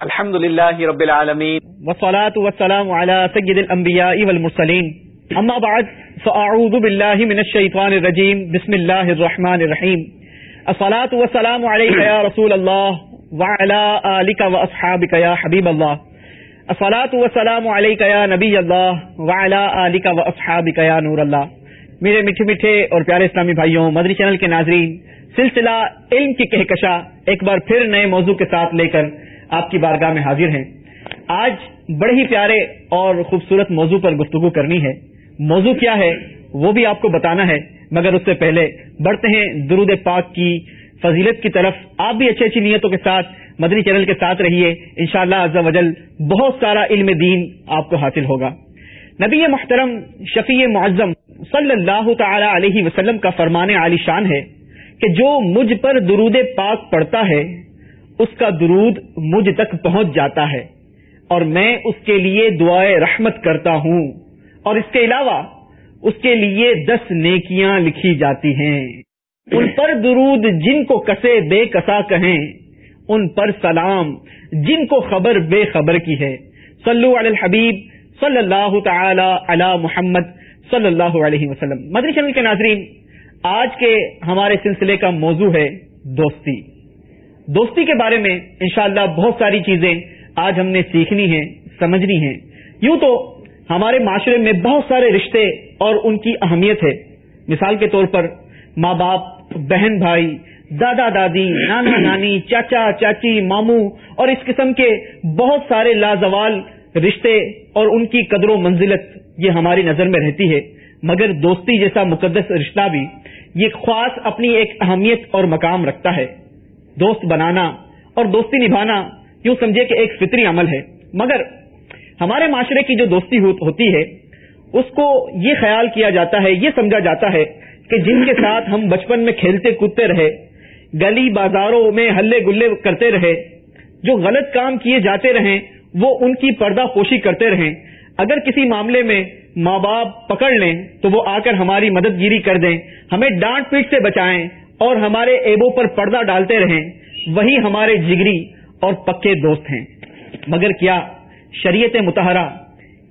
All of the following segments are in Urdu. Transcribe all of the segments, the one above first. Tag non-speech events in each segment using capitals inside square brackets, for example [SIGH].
الحمد لله رب العالمين والصلاة والسلام على سيد الأنبياء والمرسلين أما بعد فأعوذ بالله من الشيطان الرجيم بسم الله الرحمن الرحيم الصلاة والسلام عليك يا رسول الله وعلى آلك وأصحابك يا حبيب الله الصلاة والسلام عليك يا نبي الله وعلى آلك وأصحابك يا نور الله میرے میٹھے میٹھے اور پیارے اسلامی بھائیوں، مدری چینل کے ناظرین، سلسلہ علم کی کہکشا ایک بار پھر نئے موضوع کے ساتھ لے کر آپ کی بارگاہ میں حاضر ہیں۔ آج بڑے ہی پیارے اور خوبصورت موضوع پر گفتگو کرنی ہے۔ موضوع کیا ہے وہ بھی آپ کو بتانا ہے، مگر اس سے پہلے بڑھتے ہیں درود پاک کی فضیلت کی طرف۔ آپ بھی اچھی اچھی نیتوں کے ساتھ مدنی چینل کے ساتھ رہیے۔ ان شاء اللہ وجل بہت سارا علم دین آپ کو حاصل ہوگا۔ نبی محترم شفیع معظم صلی اللہ تعالی علیہ وسلم کا فرمان عالی شان ہے کہ جو مجھ پر درود پاک پڑتا ہے اس کا درود مجھ تک پہنچ جاتا ہے اور میں اس کے لیے دعائیں رحمت کرتا ہوں۔ اور اس کے علاوہ اس کے لیے دس نیکیاں لکھی جاتی ہیں۔ ان پر درود جن کو کسے بے کسا کہیں، ان پر سلام جن کو خبر بے خبر کی ہے۔ صلو علی الحبیب صلی اللہ تعالی علی محمد صلی اللہ علیہ وسلم۔ مدری چینل کے ناظرین، آج کے ہمارے سلسلے کا موضوع ہے دوستی۔ دوستی کے بارے میں انشاءاللہ بہت ساری چیزیں آج ہم نے سیکھنی ہیں سمجھنی ہیں۔ یوں تو ہمارے معاشرے میں بہت سارے رشتے اور ان کی اہمیت ہے۔ مثال کے طور پر ماں باپ بہن بھائی دادا دادی نانا [COUGHS] نانی چاچا چاچی ماموں اور اس قسم کے بہت سارے لازوال رشتے اور ان کی قدر و منزلت یہ ہماری نظر میں رہتی ہے۔ مگر دوستی جیسا مقدس رشتہ بھی یہ خاص اپنی ایک اہمیت اور مقام رکھتا ہے۔ دوست بنانا اور دوستی نبھانا، یوں سمجھے کہ ایک فطری عمل ہے۔ مگر ہمارے معاشرے کی جو دوستی ہوتی ہے، اس کو یہ خیال کیا جاتا ہے، یہ سمجھا جاتا ہے کہ جن کے ساتھ ہم بچپن میں کھیلتے کودتے رہے، گلی بازاروں میں ہلے گلے کرتے رہے، جو غلط کام کیے جاتے رہیں، وہ ان کی پردہ پوشی کرتے رہیں۔ اگر کسی معاملے میں ماں باپ پکڑ لیں، تو وہ آ کر ہماری مدد گیری کر دیں، ہمیں ڈانٹ پیٹ سے بچائیں اور ہمارے ایبوں پر پردہ ڈالتے رہیں، وہی ہمارے جگری اور پکے دوست ہیں۔ مگر کیا شریعت متحرہ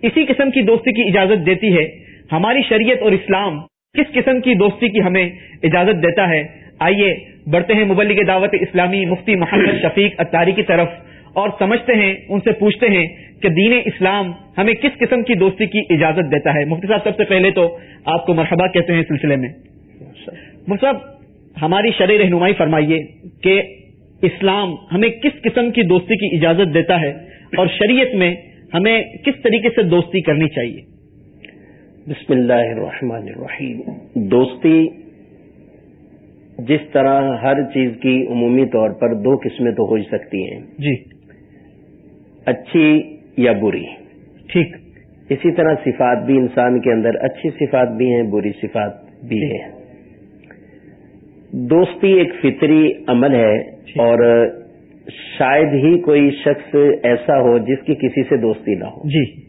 اسی قسم کی دوستی کی اجازت دیتی ہے؟ ہماری شریعت اور اسلام کس قسم کی دوستی کی ہمیں اجازت دیتا ہے؟ آئیے بڑھتے ہیں مبلغ دعوت اسلامی مفتی محمد شفیق اتاری کی طرف اور سمجھتے ہیں، ان سے پوچھتے ہیں کہ دین اسلام ہمیں کس قسم کی دوستی کی اجازت دیتا ہے۔ مفتی صاحب، سب سے پہلے تو آپ کو مرحبا کہتے ہیں سلسلے میں۔ مفتی صاحب ہماری شرح رہنمائی فرمائیے کہ اسلام ہمیں کس قسم کی دوستی کی اجازت دیتا ہے اور شریعت میں ہمیں کس طریقے سے دوستی کرنی چاہیے؟ بسم اللہ الرحمن الرحیم۔ دوستی جس طرح ہر چیز کی عمومی طور پر دو قسمیں تو ہو سکتی ہیں۔ جی۔ اچھی یا بری۔ ٹھیک۔ اسی طرح صفات بھی انسان کے اندر اچھی صفات بھی ہیں بری صفات بھی ہیں۔ دوستی ایک فطری عمل ہے اور شاید ہی کوئی شخص ایسا ہو جس کی کسی سے دوستی نہ ہو۔ جی۔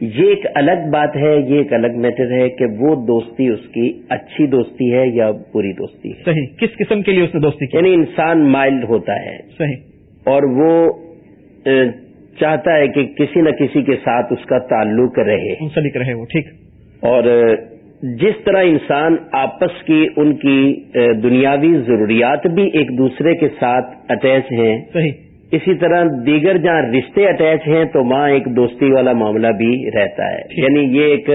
یہ ایک الگ بات ہے یہ ایک الگ میٹر ہے کہ وہ دوستی اس کی اچھی دوستی ہے یا بری دوستی ہے۔ صحیح۔ کس قسم کے لیے اس نے دوستی کی؟ یعنی انسان مائلڈ ہوتا ہے۔ صحیح۔ اور وہ چاہتا ہے کہ کسی نہ کسی کے ساتھ اس کا تعلق رہے۔ منسلک رہے وہ ٹھیک۔ اور جس طرح انسان آپس کی ان کی دنیاوی ضروریات بھی ایک دوسرے کے ساتھ اٹیچ ہیں صحیح۔ اسی طرح دیگر جہاں رشتے اٹیچ ہیں تو وہاں ایک دوستی والا معاملہ بھی رہتا ہے۔ یعنی یہ ایک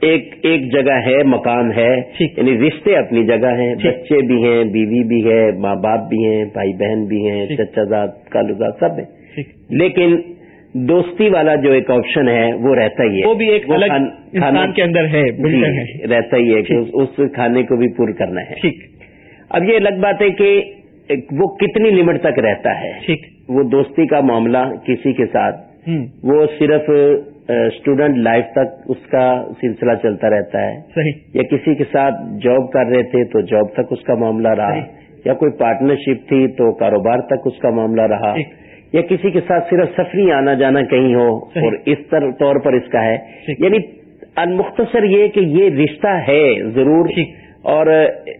ایک ایک جگہ ہے مقام ہے۔ یعنی رشتے اپنی جگہ ہیں۔ بچے بھی ہیں بیوی بھی ہے ماں باپ بھی ہیں بھائی بہن بھی ہیں چچا زاد کالوزاد سب ہیں۔ لیکن دوستی والا جو ایک آپشن ہے وہ رہتا ہی ہے۔ وہ بھی ایک الگ انسان کے اندر ہے جی، رہتا ہی ہے کہ اس کھانے کو بھی پور کرنا ہے۔ ٹھیک۔ اب یہ الگ بات ہے کہ وہ کتنی لمٹ تک رہتا ہے۔ ٹھیک۔ وہ دوستی کا معاملہ کسی کے ساتھ وہ صرف اسٹوڈنٹ لائف تک اس کا سلسلہ چلتا رہتا ہے۔ صحیح۔ یا کسی کے ساتھ جاب کر رہے تھے تو جاب تک اس کا معاملہ رہا۔ یا کوئی پارٹنرشپ تھی تو کاروبار تک اس کا معاملہ رہا۔ یا کسی کے ساتھ صرف سفری آنا جانا کہیں ہو اور اس طور پر اس کا ہے۔ یعنی المختصر یہ کہ یہ رشتہ ہے ضرور اور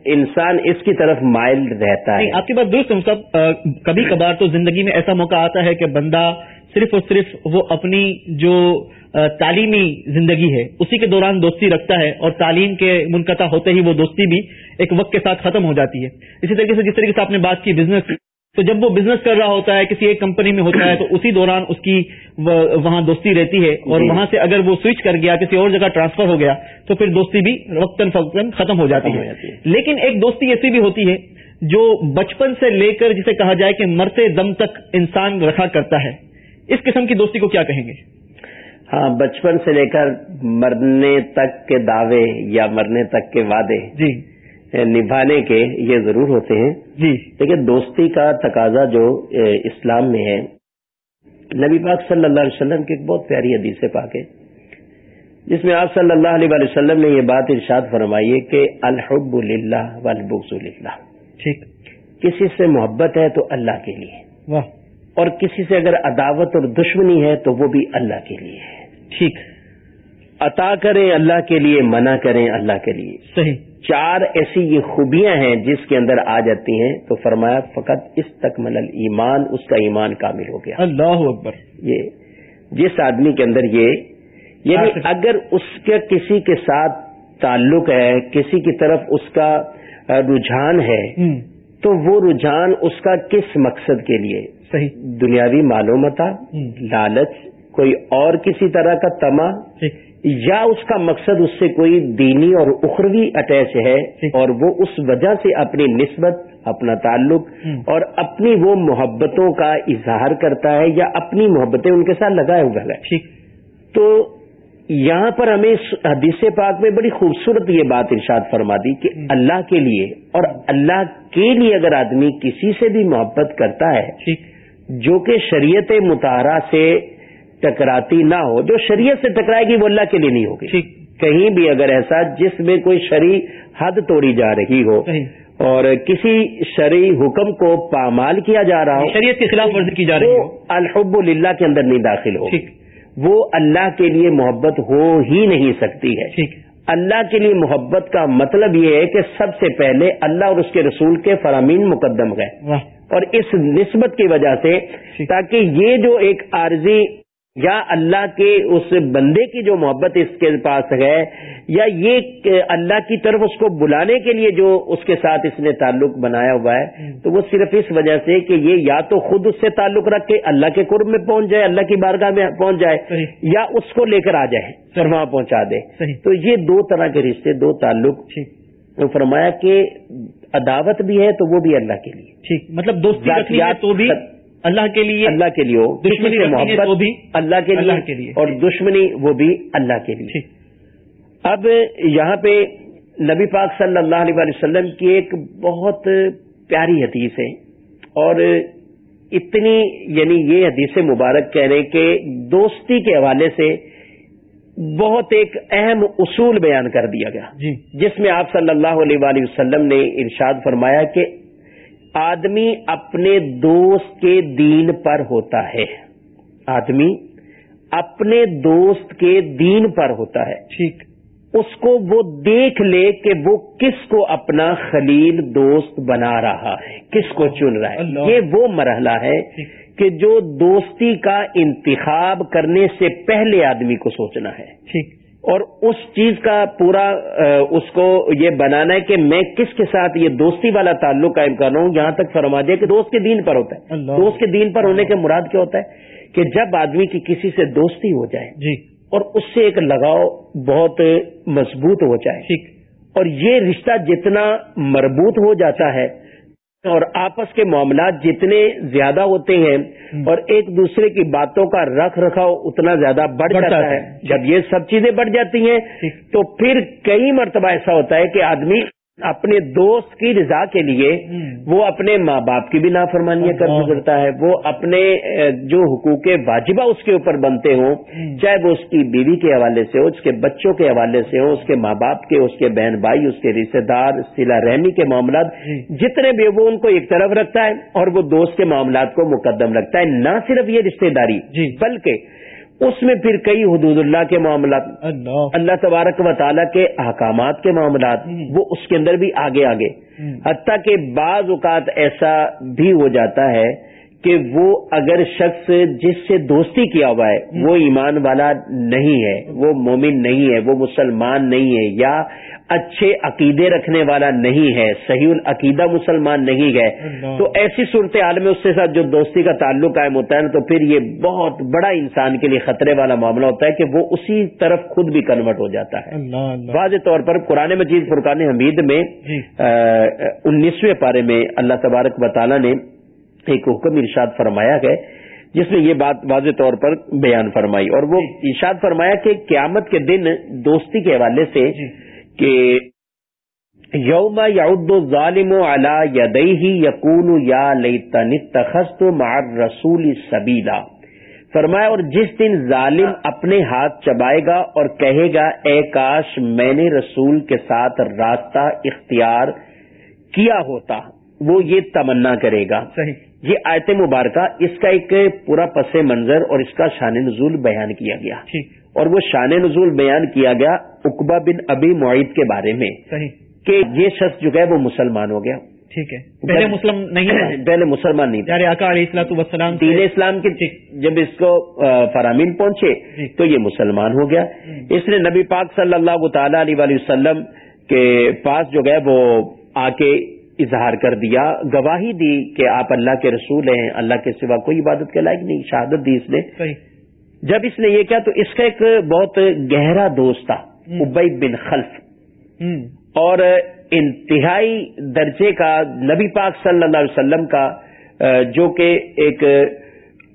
انسان اس کی طرف مائل رہتا ہے۔ آپ کی بات درست صاحب کبھی کبھار تو زندگی میں ایسا موقع آتا ہے کہ بندہ صرف اور صرف وہ اپنی جو تعلیمی زندگی ہے اسی کے دوران دوستی رکھتا ہے اور تعلیم کے منقطع ہوتے ہی وہ دوستی بھی ایک وقت کے ساتھ ختم ہو جاتی ہے۔ اسی طریقے سے جس طریقے سے آپ نے بات کی بزنس تو جب وہ بزنس کر رہا ہوتا ہے کسی ایک کمپنی میں ہوتا ہے تو اسی دوران اس کی وہاں دوستی رہتی ہے۔ اور جی۔ وہاں سے اگر وہ سوئچ کر گیا کسی اور جگہ ٹرانسفر ہو گیا تو پھر دوستی بھی وقتاً فوقتاً ختم ہو جاتی ہے۔ لیکن ایک دوستی ایسی بھی ہوتی ہے جو بچپن سے لے کر جسے کہا جائے کہ مرتے دم تک انسان رکھا کرتا ہے۔ اس قسم کی دوستی کو کیا کہیں گے؟ ہاں بچپن سے لے کر مرنے تک کے دعوے یا مرنے تک کے وعدے۔ جی۔ نبھانے کے یہ ضرور ہوتے ہیں۔ جی۔ لیکن دوستی کا تقاضا جو اسلام میں ہے نبی پاک صلی اللہ علیہ وسلم کی ایک بہت پیاری حدیث پاک ہے۔ جس میں آپ صلی اللہ علیہ وسلم نے یہ بات ارشاد فرمائی ہے کہ الحب اللہ والبغض للہ۔ ٹھیک۔ کسی سے محبت ہے تو اللہ کے لیے۔ واہ۔ اور کسی سے اگر عداوت اور دشمنی ہے تو وہ بھی اللہ کے لیے ہے۔ ٹھیک۔ عطا کریں اللہ کے لیے منع کریں اللہ کے لیے۔ صحیح۔ چار ایسی یہ خوبیاں ہیں جس کے اندر آ جاتی ہیں تو فرمایا فقط اس تک ملل ایمان اس کا ایمان کامل ہو گیا۔ اللہ اکبر۔ یہ جس آدمی کے اندر یہ یعنی اگر اس کے کسی کے ساتھ تعلق ہے کسی کی طرف اس کا رجحان ہے تو وہ رجحان اس کا کس مقصد کے لیے؟ صحیح۔ دنیاوی معلومتا لالچ کوئی اور کسی طرح کا تما یا اس کا مقصد اس سے کوئی دینی اور اخروی اٹیچ ہے اور وہ اس وجہ سے اپنی نسبت اپنا تعلق اور اپنی وہ محبتوں کا اظہار کرتا ہے یا اپنی محبتیں ان کے ساتھ لگائے ہوئے ہے تو یہاں پر ہمیں حدیث پاک میں بڑی خوبصورت یہ بات ارشاد فرما دی کہ اللہ کے لیے اور اللہ کے لیے اگر آدمی کسی سے بھی محبت کرتا ہے جو کہ شریعت مطالعہ سے ٹکراتی نہ ہو جو شریعت سے ٹکرائے گی وہ اللہ کے لیے نہیں ہوگی۔ کہیں بھی اگر ایسا جس میں کوئی شرع حد توڑی جا رہی ہو اور کسی شرعی حکم کو پامال کیا جا رہا ہو شریعت کے خلاف ورزی کی جا رہی ہو۔ الحب اللہ کے اندر نہیں داخل ہو وہ اللہ کے لیے محبت ہو ہی نہیں سکتی ہے۔ اللہ کے لیے محبت کا مطلب یہ ہے کہ سب سے پہلے اللہ اور اس کے رسول کے فرامین مقدم گئے اور اس نسبت کی وجہ سے تاکہ یہ جو ایک عارضی یا اللہ کے اس بندے کی جو محبت اس کے پاس ہے یا یہ اللہ کی طرف اس کو بلانے کے لیے جو اس کے ساتھ اس نے تعلق بنایا ہوا ہے تو وہ صرف اس وجہ سے کہ یہ یا تو خود اس سے تعلق رکھ کے اللہ کے قرب میں پہنچ جائے اللہ کی بارگاہ میں پہنچ جائے یا اس کو لے کر آ جائے پھر وہاں پہنچا دے۔ تو یہ دو طرح کے رشتے دو تعلق۔ فرمایا کہ عداوت بھی ہے تو وہ بھی اللہ کے لیے۔ ٹھیک. مطلب دوستی تو بھی اللہ کے لیے اللہ کے لیے دشمنی محبت بھی اللہ کے لیے اور دشمنی وہ بھی اللہ کے لیے اب یہاں پہ نبی پاک صلی اللہ علیہ وسلم کی ایک بہت پیاری حدیث ہے اور اتنی یعنی یہ حدیث مبارک کہہ رہے کہ دوستی کے حوالے سے بہت ایک اہم اصول بیان کر دیا گیا۔ جی۔ جس میں آپ صلی اللہ علیہ وسلم نے ارشاد فرمایا کہ آدمی اپنے دوست کے دین پر ہوتا ہے۔ آدمی اپنے دوست کے دین پر ہوتا ہے۔ ٹھیک۔ اس کو وہ دیکھ لے کہ وہ کس کو اپنا خلیل دوست بنا رہا ہے کس کو چن رہا ہے۔ یہ وہ مرحلہ ہے کہ جو دوستی کا انتخاب کرنے سے پہلے آدمی کو سوچنا ہے۔ ٹھیک۔ اور اس چیز کا پورا اس کو یہ بنانا ہے کہ میں کس کے ساتھ یہ دوستی والا تعلق قائم کر رہا ہوں یہاں تک فرما دیا کہ دوست کے دین پر ہوتا ہے۔ دوست کے دین پر ہونے کے مراد کیا ہوتا ہے؟ کہ جب آدمی کی کسی سے دوستی ہو جائے جی۔ اور اس سے ایک لگاؤ بہت مضبوط ہو جائے اور یہ رشتہ جتنا مربوط ہو جاتا ہے اور آپس کے معاملات جتنے زیادہ ہوتے ہیں اور ایک دوسرے کی باتوں کا رکھ رکھاؤ اتنا زیادہ بڑھ جاتا ہے۔ جب یہ سب چیزیں بڑھ جاتی ہیں تو پھر کئی مرتبہ ایسا ہوتا ہے کہ آدمی اپنے دوست کی رضا کے لیے وہ اپنے ماں باپ کی بھی نافرمانیاں کر گزرتا ہے۔ وہ اپنے جو حقوق واجبہ اس کے اوپر بنتے ہوں چاہے وہ اس کی بیوی کے حوالے سے ہو اس کے بچوں کے حوالے سے ہو اس کے ماں باپ کے اس کے بہن بھائی اس کے رشتے دار سلا رحمی کے معاملات جتنے بھی وہ ان کو ایک طرف رکھتا ہے اور وہ دوست کے معاملات کو مقدم رکھتا ہے نہ صرف یہ رشتے داری جی۔ بلکہ اس میں پھر کئی حدود اللہ کے معاملات اللہ۔ اللہ تبارک و تعالیٰ کے احکامات کے معاملات وہ اس کے اندر بھی آگے آگے۔ حتیٰ کہ بعض اوقات ایسا بھی ہو جاتا ہے کہ وہ اگر شخص جس سے دوستی کیا ہوا ہے وہ ایمان والا نہیں ہے وہ مومن نہیں ہے وہ مسلمان نہیں ہے یا اچھے عقیدے رکھنے والا نہیں ہے صحیح العقیدہ مسلمان نہیں ہے تو ایسی صورت حال میں اس کے ساتھ جو دوستی کا تعلق قائم ہوتا ہے نا تو پھر یہ بہت بڑا انسان کے لیے خطرے والا معاملہ ہوتا ہے کہ وہ اسی طرف خود بھی کنورٹ ہو جاتا ہے۔ واضح طور پر قرآن مجید فرقان حمید میں جی۔ انیسویں پارے میں اللہ تبارک و تعالیٰ نے ایک حکم ارشاد فرمایا ہے جس میں یہ بات واضح طور پر بیان فرمائی۔ اور وہ ارشاد فرمایا کہ قیامت کے دن دوستی کے حوالے سے جی۔ کہ یوم یعد ظالم علی یدیہ یقول یا لیتن اتخذت مع الرسول سبیلا۔ فرمایا اور جس دن ظالم اپنے ہاتھ چبائے گا اور کہے گا اے کاش میں نے رسول کے ساتھ راستہ اختیار کیا ہوتا وہ یہ تمنا کرے گا۔ صحیح۔ یہ آیت مبارکہ اس کا ایک پورا پس منظر اور اس کا شان نزول بیان کیا گیا۔ ٹھیک اور وہ شان نزول بیان کیا گیا اقبا بن ابی معید کے بارے میں کہ یہ شخص جو ہے وہ مسلمان ہو گیا۔ ٹھیک ہے۔ پہلے مسلم نہیں [COUGHS] پہلے مسلمان نہیں تھا۔ السلاۃ وسلام دین اسلام کے جب اس کو فرامین پہنچے جی۔ تو یہ مسلمان ہو گیا۔ اس نے نبی پاک صلی اللہ تعالی علیہ وسلم کے پاس جو ہے وہ آ کے اظہار کر دیا گواہی دی کہ آپ اللہ کے رسول ہیں اللہ کے سوا کوئی عبادت کے لائق نہیں شہادت دی اس نے۔ جب اس نے یہ کیا تو اس کا ایک بہت گہرا دوست تھا ابئی بن خلف۔ اور انتہائی درجے کا نبی پاک صلی اللہ علیہ وسلم کا جو کہ ایک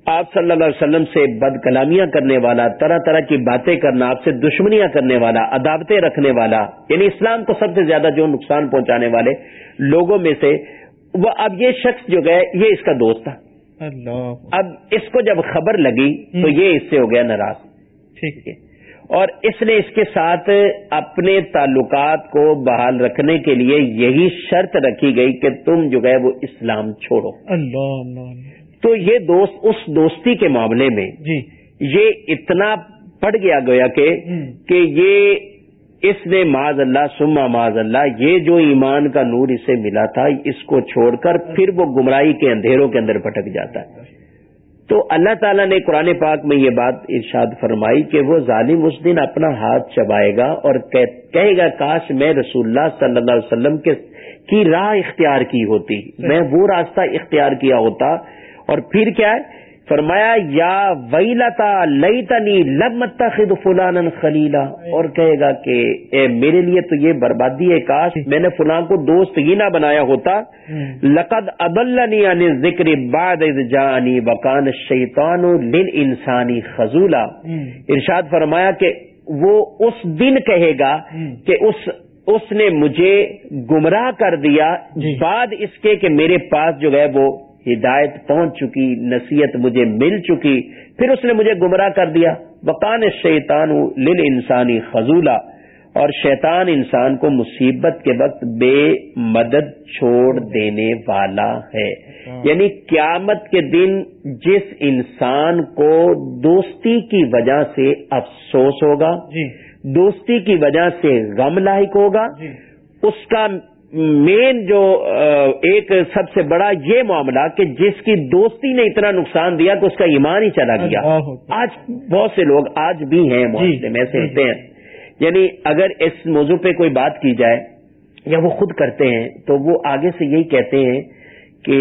آپ صلی اللہ علیہ وسلم سے بد کلامیاں کرنے والا طرح طرح کی باتیں کرنا آپ سے دشمنیاں کرنے والا عداوتیں رکھنے والا یعنی اسلام کو سب سے زیادہ جو نقصان پہنچانے والے لوگوں میں سے وہ اب یہ شخص جو گئے یہ اس کا دوست تھا۔ اللہ۔ اب اس کو جب خبر لگی تو یہ اس سے ہو گیا ناراض۔ ٹھیک۔ ہے۔ اور اس نے اس کے ساتھ اپنے تعلقات کو بحال رکھنے کے لیے یہی شرط رکھی گئی کہ تم جو ہے وہ اسلام چھوڑو۔ اللہ اللہ اللہ۔ تو یہ دوست اس دوستی کے معاملے میں جی۔ یہ اتنا پڑ گیا گویا کہ۔ کہ یہ اس نے معاذ اللہ سما معاذ اللہ یہ جو ایمان کا نور اسے ملا تھا اس کو چھوڑ کر پھر وہ گمراہی کے اندھیروں کے اندر پھٹک جاتا ہے۔ تو اللہ تعالیٰ نے قرآن پاک میں یہ بات ارشاد فرمائی کہ وہ ظالم اس دن اپنا ہاتھ چبائے گا اور کہ- کہے گا کاش میں رسول اللہ صلی اللہ علیہ وسلم کے کی راہ اختیار کی ہوتی۔ میں وہ راستہ اختیار کیا ہوتا اور پھر کیا ہے؟ فرمایا یا ویلتا لئی لب متخذ فلان خلیلا۔ اور کہے گا کہ اے میرے لیے تو یہ بربادی ہے کاش میں نے فلاں کو دوست ہی نہ بنایا ہوتا۔ لقد ابلنی عن ذکر بعد اذ جانی وکان الشیطان للانسانی خزولا ارشاد فرمایا کہ وہ اس دن کہے گا کہ اس اس نے مجھے گمراہ کر دیا جی۔ بعد اس کے کہ میرے پاس جو ہے وہ ہدایت پہنچ چکی نصیحت مجھے مل چکی پھر اس نے مجھے گمراہ کر دیا۔ وقان شیطان لل انسانی خزولہ اور شیطان انسان کو مصیبت کے وقت بے مدد چھوڑ دینے والا ہے۔ یعنی قیامت کے دن جس انسان کو دوستی کی وجہ سے افسوس ہوگا جی۔ دوستی کی وجہ سے غم لاحق ہوگا جی۔ اس کا مین جو آ، ایک سب سے بڑا یہ معاملہ کہ جس کی دوستی نے اتنا نقصان دیا کہ اس کا ایمان ہی چلا گیا۔ آج بہت سے لوگ آج بھی ہیں معاشرے میں ہوتے ہیں یعنی اگر اس موضوع پہ کوئی بات کی جائے یا وہ خود کرتے ہیں تو وہ آگے سے یہی کہتے ہیں کہ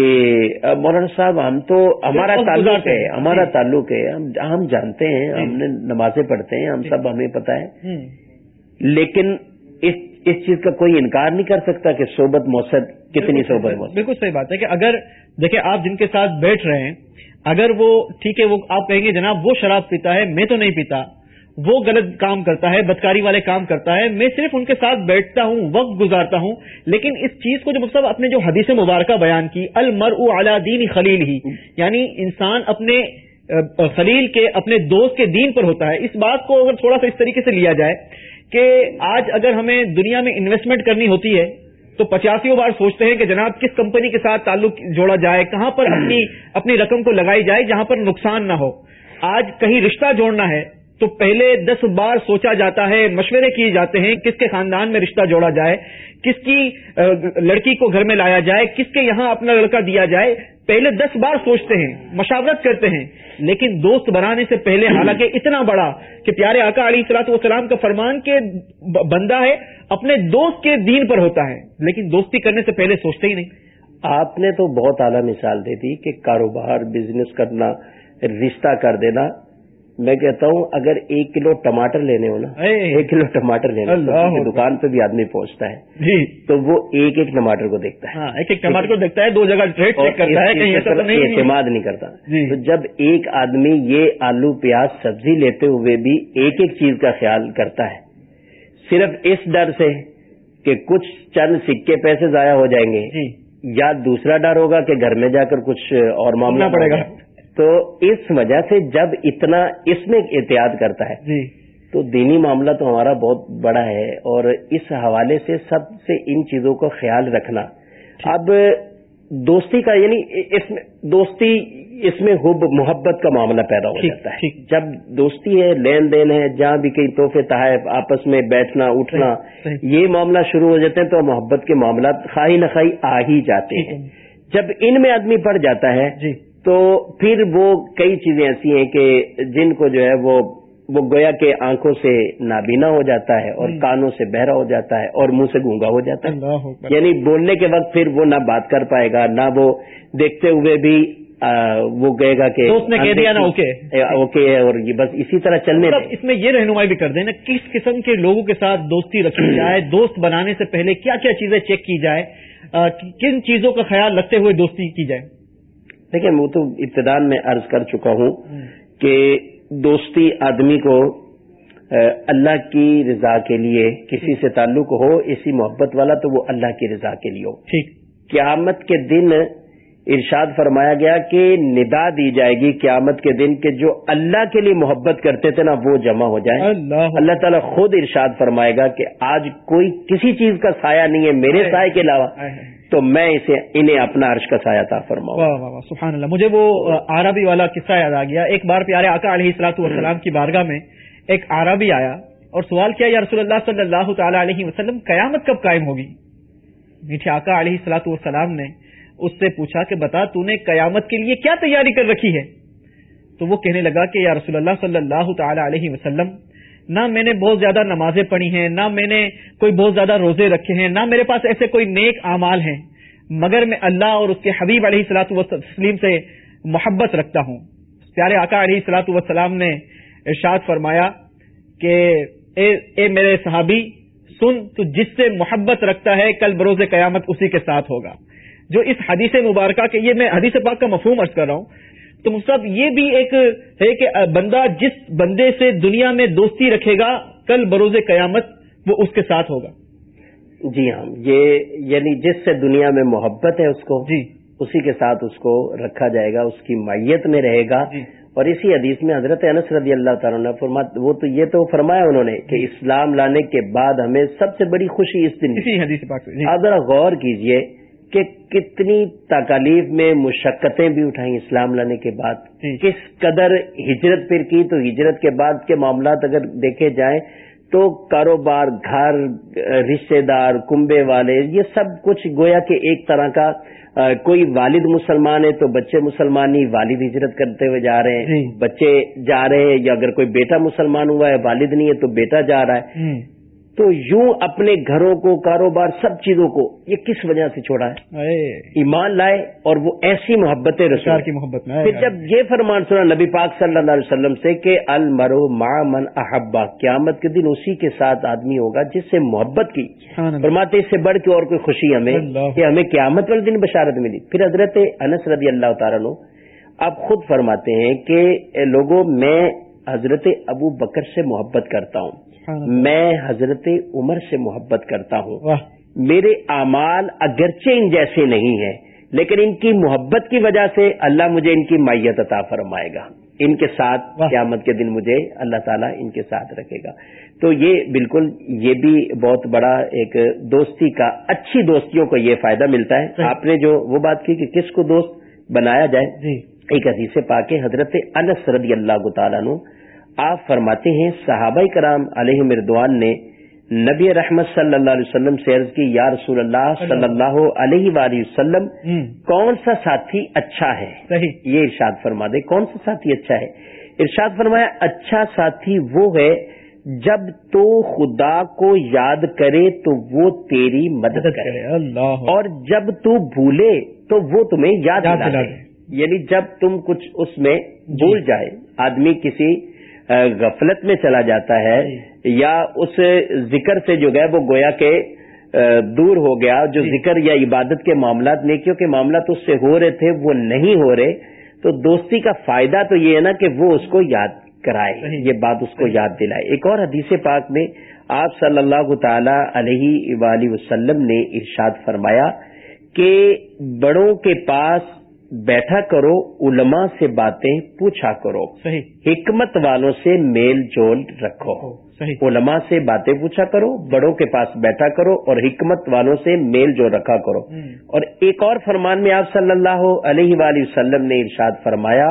مولانا صاحب ہم تو ہمارا تعلق ہے۔ ہمارا جی۔ تعلق ہے ہم جانتے ہیں ہم نے نمازیں پڑھتے ہیں ہم سب ہمیں پتہ ہے۔ لیکن اس اس چیز کا کوئی انکار نہیں کر سکتا کہ صحبت موسد کتنی صحبت بالکل صحیح بات ہے کہ اگر دیکھیں آپ جن کے ساتھ بیٹھ رہے ہیں اگر وہ ٹھیک ہے وہ آپ کہیں گے جناب وہ شراب پیتا ہے میں تو نہیں پیتا۔ وہ غلط کام کرتا ہے بدکاری والے کام کرتا ہے میں صرف ان کے ساتھ بیٹھتا ہوں وقت گزارتا ہوں۔ لیکن اس چیز کو جو مطلب اپنے جو حدیث مبارکہ بیان کی المر اعلی دین خلیل ہی۔ یعنی انسان اپنے خلیل کے اپنے دوست کے دین پر ہوتا ہے۔ اس بات کو اگر تھوڑا سا اس طریقے سے لیا جائے کہ آج اگر ہمیں دنیا میں انویسٹمنٹ کرنی ہوتی ہے، تو پچاسیوں بار سوچتے ہیں کہ جناب کس کمپنی کے ساتھ تعلق جوڑا جائے، کہاں پر اپنی اپنی رقم کو لگائی جائے جہاں پر نقصان نہ ہو۔ آج کہیں رشتہ جوڑنا ہے، تو پہلے دس بار سوچا جاتا ہے، مشورے کیے جاتے ہیں کس کے خاندان میں رشتہ جوڑا جائے، کس کی لڑکی کو گھر میں لایا جائے، کس کے یہاں اپنا لڑکا دیا جائے۔ پہلے دس بار سوچتے ہیں، مشاورت کرتے ہیں، لیکن دوست بنانے سے پہلے حالانکہ اتنا بڑا کہ پیارے آقا علی اصلاط والسلام کا فرمان کے بندہ ہے، اپنے دوست کے دین پر ہوتا ہے، لیکن دوستی کرنے سے پہلے سوچتے ہی نہیں۔ آپ نے تو بہت اعلیٰ مثال دے دی کہ کاروبار بزنس کرنا، رشتہ کر دینا میں کہتا ہوں اگر ایک کلو ٹماٹر لینے ہو نا ایک کلو ٹماٹر لینے دکان پہ بھی آدمی پہنچتا ہے۔ جی۔ تو وہ ایک ایک ٹماٹر کو دیکھتا ہے۔ ہاں، ایک ایک ٹماٹر کو دیکھتا ہے دو جگہ اعتماد نہیں کرتا۔ جی۔ تو جب ایک آدمی یہ آلو پیاز سبزی لیتے ہوئے بھی ایک ایک چیز کا خیال کرتا ہے صرف اس ڈر سے کہ کچھ چند سکے پیسے ضائع ہو جائیں گے جی۔ یا دوسرا ڈر ہوگا کہ گھر میں جا کر کچھ اور معاملہ پڑے گا۔ تو اس وجہ سے جب اتنا اس میں احتیاط کرتا ہے جی۔ تو دینی معاملہ تو ہمارا بہت بڑا ہے اور اس حوالے سے سب سے ان چیزوں کا خیال رکھنا۔ اب دوستی کا یعنی اس میں دوستی اس میں حب محبت کا معاملہ پیدا ہو جاتا ہے۔ جب دوستی ہے لین دین ہے جہاں بھی کئی تحفے تحائف آپس میں بیٹھنا اٹھنا یہ معاملہ شروع ہو جاتے ہیں تو محبت کے معاملات خواہی نخواہی آ ہی جاتے ہیں۔ جب ان میں آدمی پڑ جاتا ہے جی۔ تو پھر وہ کئی چیزیں ایسی ہیں کہ جن کو جو ہے وہ وہ گویا کے آنکھوں سے نابینا ہو جاتا ہے اور کانوں سے بہرا ہو جاتا ہے اور منہ سے گونگا ہو جاتا ہے۔ یعنی بولنے کے وقت پھر وہ نہ بات کر پائے گا نہ وہ دیکھتے ہوئے بھی وہ کہے گا کہ اوکے۔ ہے اور یہ بس اسی طرح چلنے مطلب اس میں یہ رہنمائی بھی کر دیں نا کس قسم کے لوگوں کے ساتھ دوستی رکھی [CLEARS THROAT] جائے دوست بنانے سے پہلے کیا کیا چیزیں چیک کی جائے کن چیزوں کا خیال رکھتے ہوئے دوستی کی جائے؟ دیکھیں وہ تو ابتدان میں عرض کر چکا ہوں کہ دوستی آدمی کو اللہ کی رضا کے لیے کسی سے تعلق ہو اسی محبت والا تو وہ اللہ کی رضا کے لیے ہو۔ قیامت کے دن ارشاد فرمایا گیا کہ ندا دی جائے گی قیامت کے دن کہ جو اللہ کے لیے محبت کرتے تھے نا وہ جمع ہو جائے اللہ۔ اللہ تعالیٰ خود ارشاد فرمائے گا کہ آج کوئی کسی چیز کا سایہ نہیں ہے میرے سائے کے علاوہ۔ تو میں اسے انہیں اپنا عرش کا سایہ تھا فرماؤں۔ سبحان اللہ۔ مجھے وہ عربی والا قصہ یاد آ گیا۔ ایک بار پیارے آقا علیہ السلاط والسلام کی بارگاہ میں ایک عربی آیا اور سوال کیا، یا رسول اللہ صلی اللہ تعالی علیہ وسلم، قیامت کب قائم ہوگی؟ میٹھے آقا علیہ السلاط والسلام نے اس سے پوچھا کہ بتا، تو نے قیامت کے لیے کیا تیاری کر رکھی ہے؟ تو وہ کہنے لگا کہ، یا رسول اللہ صلی اللہ تعالی علیہ وسلم نہ میں نے بہت زیادہ نمازیں پڑھی ہیں، نہ میں نے کوئی بہت زیادہ روزے رکھے ہیں، نہ میرے پاس ایسے کوئی نیک اعمال ہیں۔ مگر میں اللہ اور اس کے حبیب علیہ السلاۃ وسلیم سے محبت رکھتا ہوں۔ پیارے آقا علیہ السلاۃ وسلام نے ارشاد فرمایا کہ اے اے میرے صحابی، سن، تو جس سے محبت رکھتا ہے کل بروز قیامت اسی کے ساتھ ہوگا۔ جو اس حدیث مبارکہ کے، یہ میں حدیث پاک کا مفہوم ارض کر رہا ہوں تو مصطف یہ بھی ایک ہے کہ بندہ جس بندے سے دنیا میں دوستی رکھے گا کل بروز قیامت وہ اس کے ساتھ ہوگا۔ جی ہاں یہ یعنی جس سے دنیا میں محبت ہے اس کو جی۔ اسی کے ساتھ اس کو رکھا جائے گا اس کی مائیت میں رہے گا۔ جی۔ اور اسی حدیث میں حضرت انس رضی اللہ تعالیٰ نے فرما وہ تو یہ تو فرمایا انہوں نے کہ اسلام لانے کے بعد ہمیں سب سے بڑی خوشی اس دن اسی حدیث جی۔ آپ ذرا غور کیجیے کہ کتنی تکالیف میں مشقتیں بھی اٹھائیں اسلام لانے کے بعد جی۔ کس قدر ہجرت پھر کی تو ہجرت کے بعد کے معاملات اگر دیکھے جائیں تو کاروبار گھر رشتے دار کنبے والے یہ سب کچھ گویا کہ ایک طرح کا کوئی والد مسلمان ہے تو بچے مسلمان ہی والد ہجرت کرتے ہوئے جا رہے ہیں جی۔ بچے جا رہے ہیں یا اگر کوئی بیٹا مسلمان ہوا ہے والد نہیں ہے تو بیٹا جا رہا ہے تو یوں اپنے گھروں کو کاروبار سب چیزوں کو یہ کس وجہ سے چھوڑا ہے؟ ایمان لائے اور وہ ایسی محبت رسار کی محبت میں پھر جب یہ فرمان سنا نبی پاک صلی اللہ علیہ وسلم سے کہ المرو ما من احبا قیامت کے دن اسی کے ساتھ آدمی ہوگا جس سے محبت کی۔ فرماتے اس سے بڑھ کے اور کوئی خوشی ہمیں کہ ہمیں قیامت والے دن بشارت ملی۔ پھر حضرت انس رضی اللہ تعالیٰ آپ خود فرماتے ہیں کہ لوگوں میں حضرت ابو بکر سے محبت کرتا ہوں۔ میں حضرت عمر سے محبت کرتا ہوں۔ میرے اعمال اگرچہ ان جیسے نہیں ہیں لیکن ان کی محبت کی وجہ سے اللہ مجھے ان کی مائیت عطا فرمائے گا۔ ان کے ساتھ قیامت کے دن مجھے اللہ تعالیٰ ان کے ساتھ رکھے گا۔ تو یہ بالکل یہ بھی بہت بڑا ایک دوستی کا اچھی دوستیوں کو یہ فائدہ ملتا ہے۔ آپ نے جو وہ بات کی کہ کس کو دوست بنایا جائے جی۔ ایک حدیث پاک حضرت انس رضی اللہ تعالیٰ آپ فرماتے ہیں صحابہ کرام علیہ مردوان نے نبی رحمت صلی اللہ علیہ وسلم سے عرض کی یا رسول اللہ صلی اللہ علیہ وآلہ وسلم کون سا ساتھی اچھا ہے؟ صحیح۔ یہ ارشاد فرما دے کون سا ساتھی اچھا ہے؟ ارشاد فرمایا اچھا ساتھی وہ ہے جب تو خدا کو یاد کرے تو وہ تیری مدد کرے۔ اللہ۔ اور جب تو بھولے تو وہ تمہیں یاد یعنی جب تم کچھ اس میں بھول جائے آدمی کسی غفلت میں چلا جاتا ہے یا اس ذکر سے جو ہے وہ گویا کہ اہ، دور ہو گیا جو ذکر یا عبادت کے معاملات نیکیوں کے معاملات اس سے ہو رہے تھے وہ نہیں ہو رہے تو دوستی کا فائدہ تو یہ ہے نا کہ وہ اس کو یاد کرائے۔ یہ بات اس کو یاد دلائے۔ ایک اور حدیث پاک میں آپ صلی اللہ تعالی علیہ وآلہ وسلم نے ارشاد فرمایا کہ بڑوں کے پاس بیٹھا کرو علماء سے باتیں پوچھا کرو۔ صحیح۔ حکمت والوں سے میل جول رکھو۔ صحیح۔ علماء سے باتیں پوچھا کرو بڑوں کے پاس بیٹھا کرو اور حکمت والوں سے میل جو رکھا کرو۔ اور ایک اور فرمان میں آپ صلی اللہ علیہ وآلہ وسلم نے ارشاد فرمایا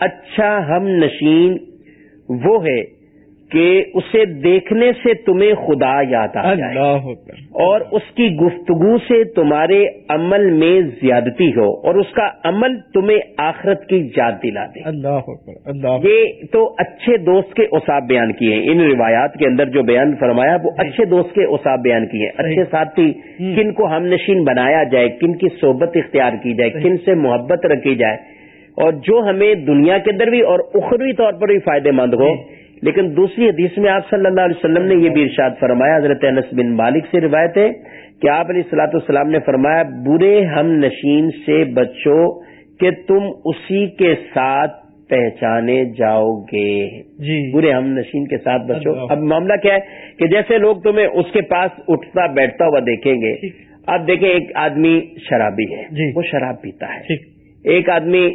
اچھا ہم نشین وہ ہے کہ اسے دیکھنے سے تمہیں خدا یاد آ جائے۔ اور اس کی گفتگو سے تمہارے عمل میں زیادتی ہو اور اس کا عمل تمہیں آخرت کی یاد دلا دے۔ اللہ یہ تو اچھے دوست کے اوساب بیان کیے ان روایات کے اندر جو بیان فرمایا وہ اچھے دوست کے اوساب بیان کیے اچھے ساتھی کن کو ہم نشین بنایا جائے کن کی صحبت اختیار کی جائے کن سے محبت رکھی جائے۔ اور جو ہمیں دنیا کے اندر بھی اور اخروی طور پر بھی فائدہ مند ہو لیکن دوسری حدیث میں آپ صلی اللہ علیہ وسلم نے یہ بھی ارشاد فرمایا حضرت انس بن مالک سے روایت ہے کہ آپ علیہ السلاۃ والسلام نے فرمایا برے ہم نشین سے بچو کہ تم اسی کے ساتھ پہچانے جاؤ گے جی۔ برے ہم نشین کے ساتھ بچو۔ اب معاملہ کیا ہے کہ جیسے لوگ تمہیں اس کے پاس اٹھتا بیٹھتا ہوا دیکھیں گے۔ اب دیکھیں ایک آدمی شرابی ہے جی۔ وہ شراب پیتا ہے۔ ایک آدمی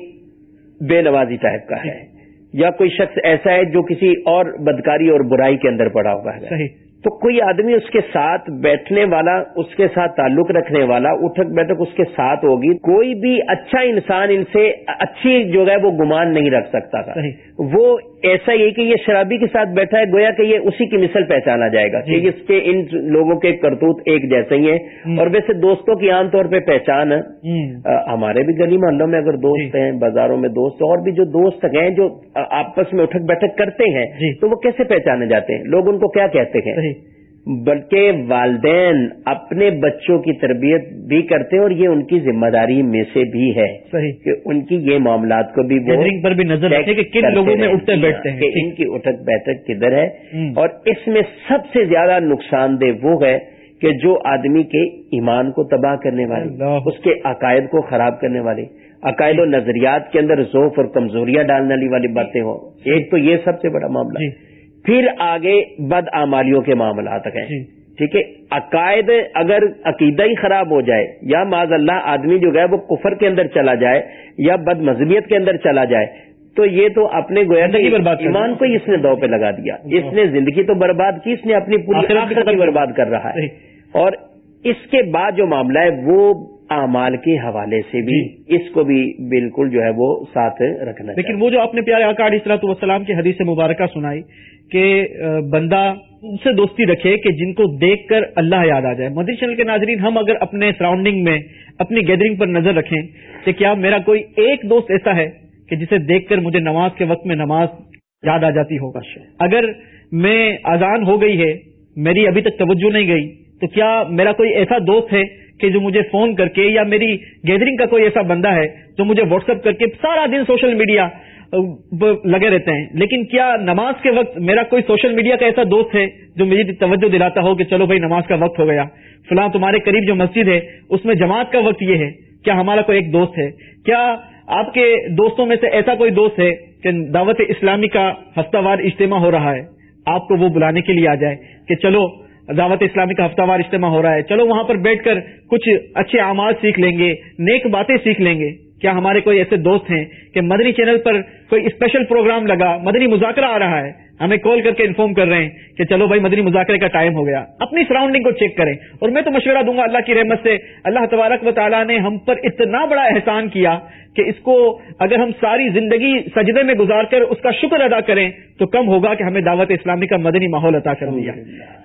بے نوازی ٹائپ کا ہے۔ یا کوئی شخص ایسا ہے جو کسی اور بدکاری اور برائی کے اندر پڑا ہوا ہے؟ صحیح۔ تو کوئی آدمی اس کے ساتھ بیٹھنے والا اس کے ساتھ تعلق رکھنے والا اٹھک بیٹھک اس کے ساتھ ہوگی کوئی بھی اچھا انسان ان سے اچھی جو ہے وہ گمان نہیں رکھ سکتا تھا۔ وہ ایسا ہی ہے کہ یہ شرابی کے ساتھ بیٹھا ہے گویا کہ یہ اسی کی مثل پہچانا جائے گا جی۔ کہ اس کے ان لوگوں کے کرتوت ایک جیسے ہی ہیں اور ویسے دوستوں کی عام طور پہ پہچان ہمارے بھی گلی محلوں میں اگر دوست جی۔ ہیں بازاروں میں دوست اور بھی جو دوست ہیں جو آپس میں اٹھک بیٹھک کرتے ہیں جی۔ تو وہ کیسے پہچانے جاتے ہیں لوگ ان کو کیا کہتے ہیں بلکہ والدین اپنے بچوں کی تربیت بھی کرتے ہیں اور یہ ان کی ذمہ داری میں سے بھی ہے صحیح۔ کہ ان کی یہ معاملات کو بھی پر بھی نظر رکھیں کہ کن لوگوں میں۔ اٹھتے جی بیٹھتے ہیں۔ کہ ان کی اٹھک بیٹھک کدھر ہے۔ اور اس میں سب سے زیادہ نقصان دہ وہ ہے کہ جو آدمی کے ایمان کو تباہ کرنے والے۔ اس کے عقائد کو خراب کرنے والے عقائد و نظریات کے اندر ذوف اور کمزوریاں ڈالنے والی باتیں ہوں۔ ایک تو یہ سب سے بڑا معاملہ۔ جی۔ پھر آگے بد آمالیوں کے معاملات ہیں۔ جی۔ ٹھیک ہے؟ عقائد اگر عقیدہ ہی خراب ہو جائے یا معذ اللہ آدمی جو ہے وہ کفر کے اندر چلا جائے یا بد مذہبیت کے اندر چلا جائے تو یہ تو اپنے گویا ایمان کو اس نے دو پہ لگا دیا۔ اس نے زندگی تو برباد کی اس نے اپنی پوری برباد کر رہا ہے۔ صحیح۔ اور اس کے بعد جو معاملہ ہے وہ اعمال کے حوالے سے بھی اس کو بھی بالکل جو ہے وہ ساتھ رکھنا لیکن وہ جو آپ نے پیارے آقا علیہ السلاۃ والسلام کی حدیث مبارکہ سنائی کہ بندہ ان سے دوستی رکھے کہ جن کو دیکھ کر اللہ یاد آ جائے۔ مدری چینل کے ناظرین ہم اگر اپنے سراؤنڈنگ میں اپنی گیدرنگ پر نظر رکھیں کہ کیا میرا کوئی ایک دوست ایسا ہے کہ جسے دیکھ کر مجھے نماز کے وقت میں نماز یاد آ جاتی ہو۔ اگر میں اذان ہو گئی ہے میری ابھی تک توجہ نہیں گئی تو کیا میرا کوئی ایسا دوست ہے کہ جو مجھے فون کر کے یا میری گیدرنگ کا کوئی ایسا بندہ ہے جو مجھے واٹس ایپ کر کے سارا دن سوشل میڈیا لگے رہتے ہیں۔ لیکن کیا نماز کے وقت میرا کوئی سوشل میڈیا کا ایسا دوست ہے جو مجھے توجہ دلاتا ہو کہ چلو بھائی نماز کا وقت ہو گیا۔ فلاں تمہارے قریب جو مسجد ہے، اس میں جماعت کا وقت یہ ہے۔ کیا ہمارا کوئی ایک دوست ہے؟ کیا آپ کے دوستوں میں سے ایسا کوئی دوست ہے کہ دعوت اسلامی کا ہفتہ وار اجتماع ہو رہا ہے؟ آپ کو وہ بلانے کے لیے آ جائے کہ چلو دعوت اسلامی کا ہفتہ وار اجتماع ہو رہا ہے۔ چلو وہاں پر بیٹھ کر کچھ اچھے اعمال سیکھ لیں گے، نیک باتیں سیکھ لیں گے۔ کیا ہمارے کوئی ایسے دوست ہیں کہ مدنی چینل پر کوئی اسپیشل پروگرام لگا مدنی مذاکرہ آ رہا ہے ہمیں کال کر کے انفارم کر رہے ہیں کہ چلو بھائی مدنی مذاکرے کا ٹائم ہو گیا۔ اپنی سراؤنڈنگ کو چیک کریں۔ اور میں تو مشورہ دوں گا اللہ کی رحمت سے اللہ تبارک و تعالیٰ نے ہم پر اتنا بڑا احسان کیا کہ اس کو اگر ہم ساری زندگی سجدے میں گزار کر اس کا شکر ادا کریں تو کم ہوگا کہ ہمیں دعوت اسلامی کا مدنی ماحول عطا کر دیا۔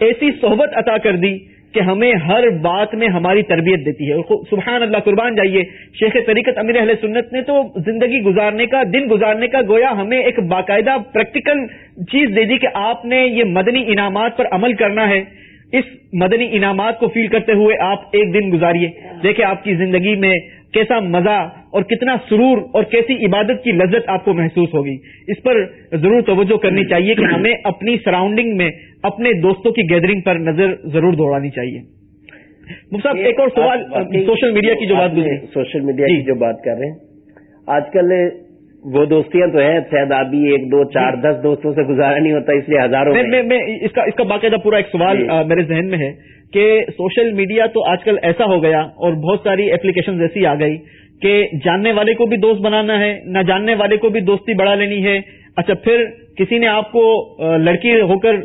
ایسی صحبت عطا کر دی کہ ہمیں ہر بات میں ہماری تربیت دیتی ہے سبحان اللہ، قربان جائیے۔ شیخ طریقت امیر اہل سنت نے تو زندگی گزارنے کا، دن گزارنے کا گویا ہمیں ایک باقاعدہ پریکٹیکل چیز دے دی کہ آپ نے یہ مدنی انعامات پر عمل کرنا ہے۔ اس مدنی انعامات کو فیل کرتے ہوئے آپ ایک دن گزاریے۔ دیکھیں آپ کی زندگی میں کیسا مزہ اور کتنا سرور اور کیسی عبادت کی لذت آپ کو محسوس ہوگی۔ اس پر ضرور توجہ کرنی چاہیے کہ ہمیں اپنی سراؤنڈنگ میں اپنے دوستوں کی گیدرنگ پر نظر ضرور دوڑانی چاہیے صاحب ایک اور سوال سوشل میڈیا کی جو بات سوشل میڈیا کی جی۔ جو بات کر رہے ہیں آج کل وہ دوستیاں تو ہیں شاید ابھی ایک دو چار جی۔ دس دوستوں سے گزارا نہیں ہوتا اس لیے ہزاروں میں اس کا اس کا باقاعدہ پورا ایک سوال جی۔ میرے ذہن میں ہے کہ سوشل میڈیا تو آج کل ایسا ہو گیا اور بہت ساری اپلیکیشن ایسی آ گئی کہ جاننے والے کو بھی دوست بنانا ہے نہ جاننے والے کو بھی دوستی بڑھا لینی ہے اچھا پھر کسی نے آپ کو لڑکی ہو کر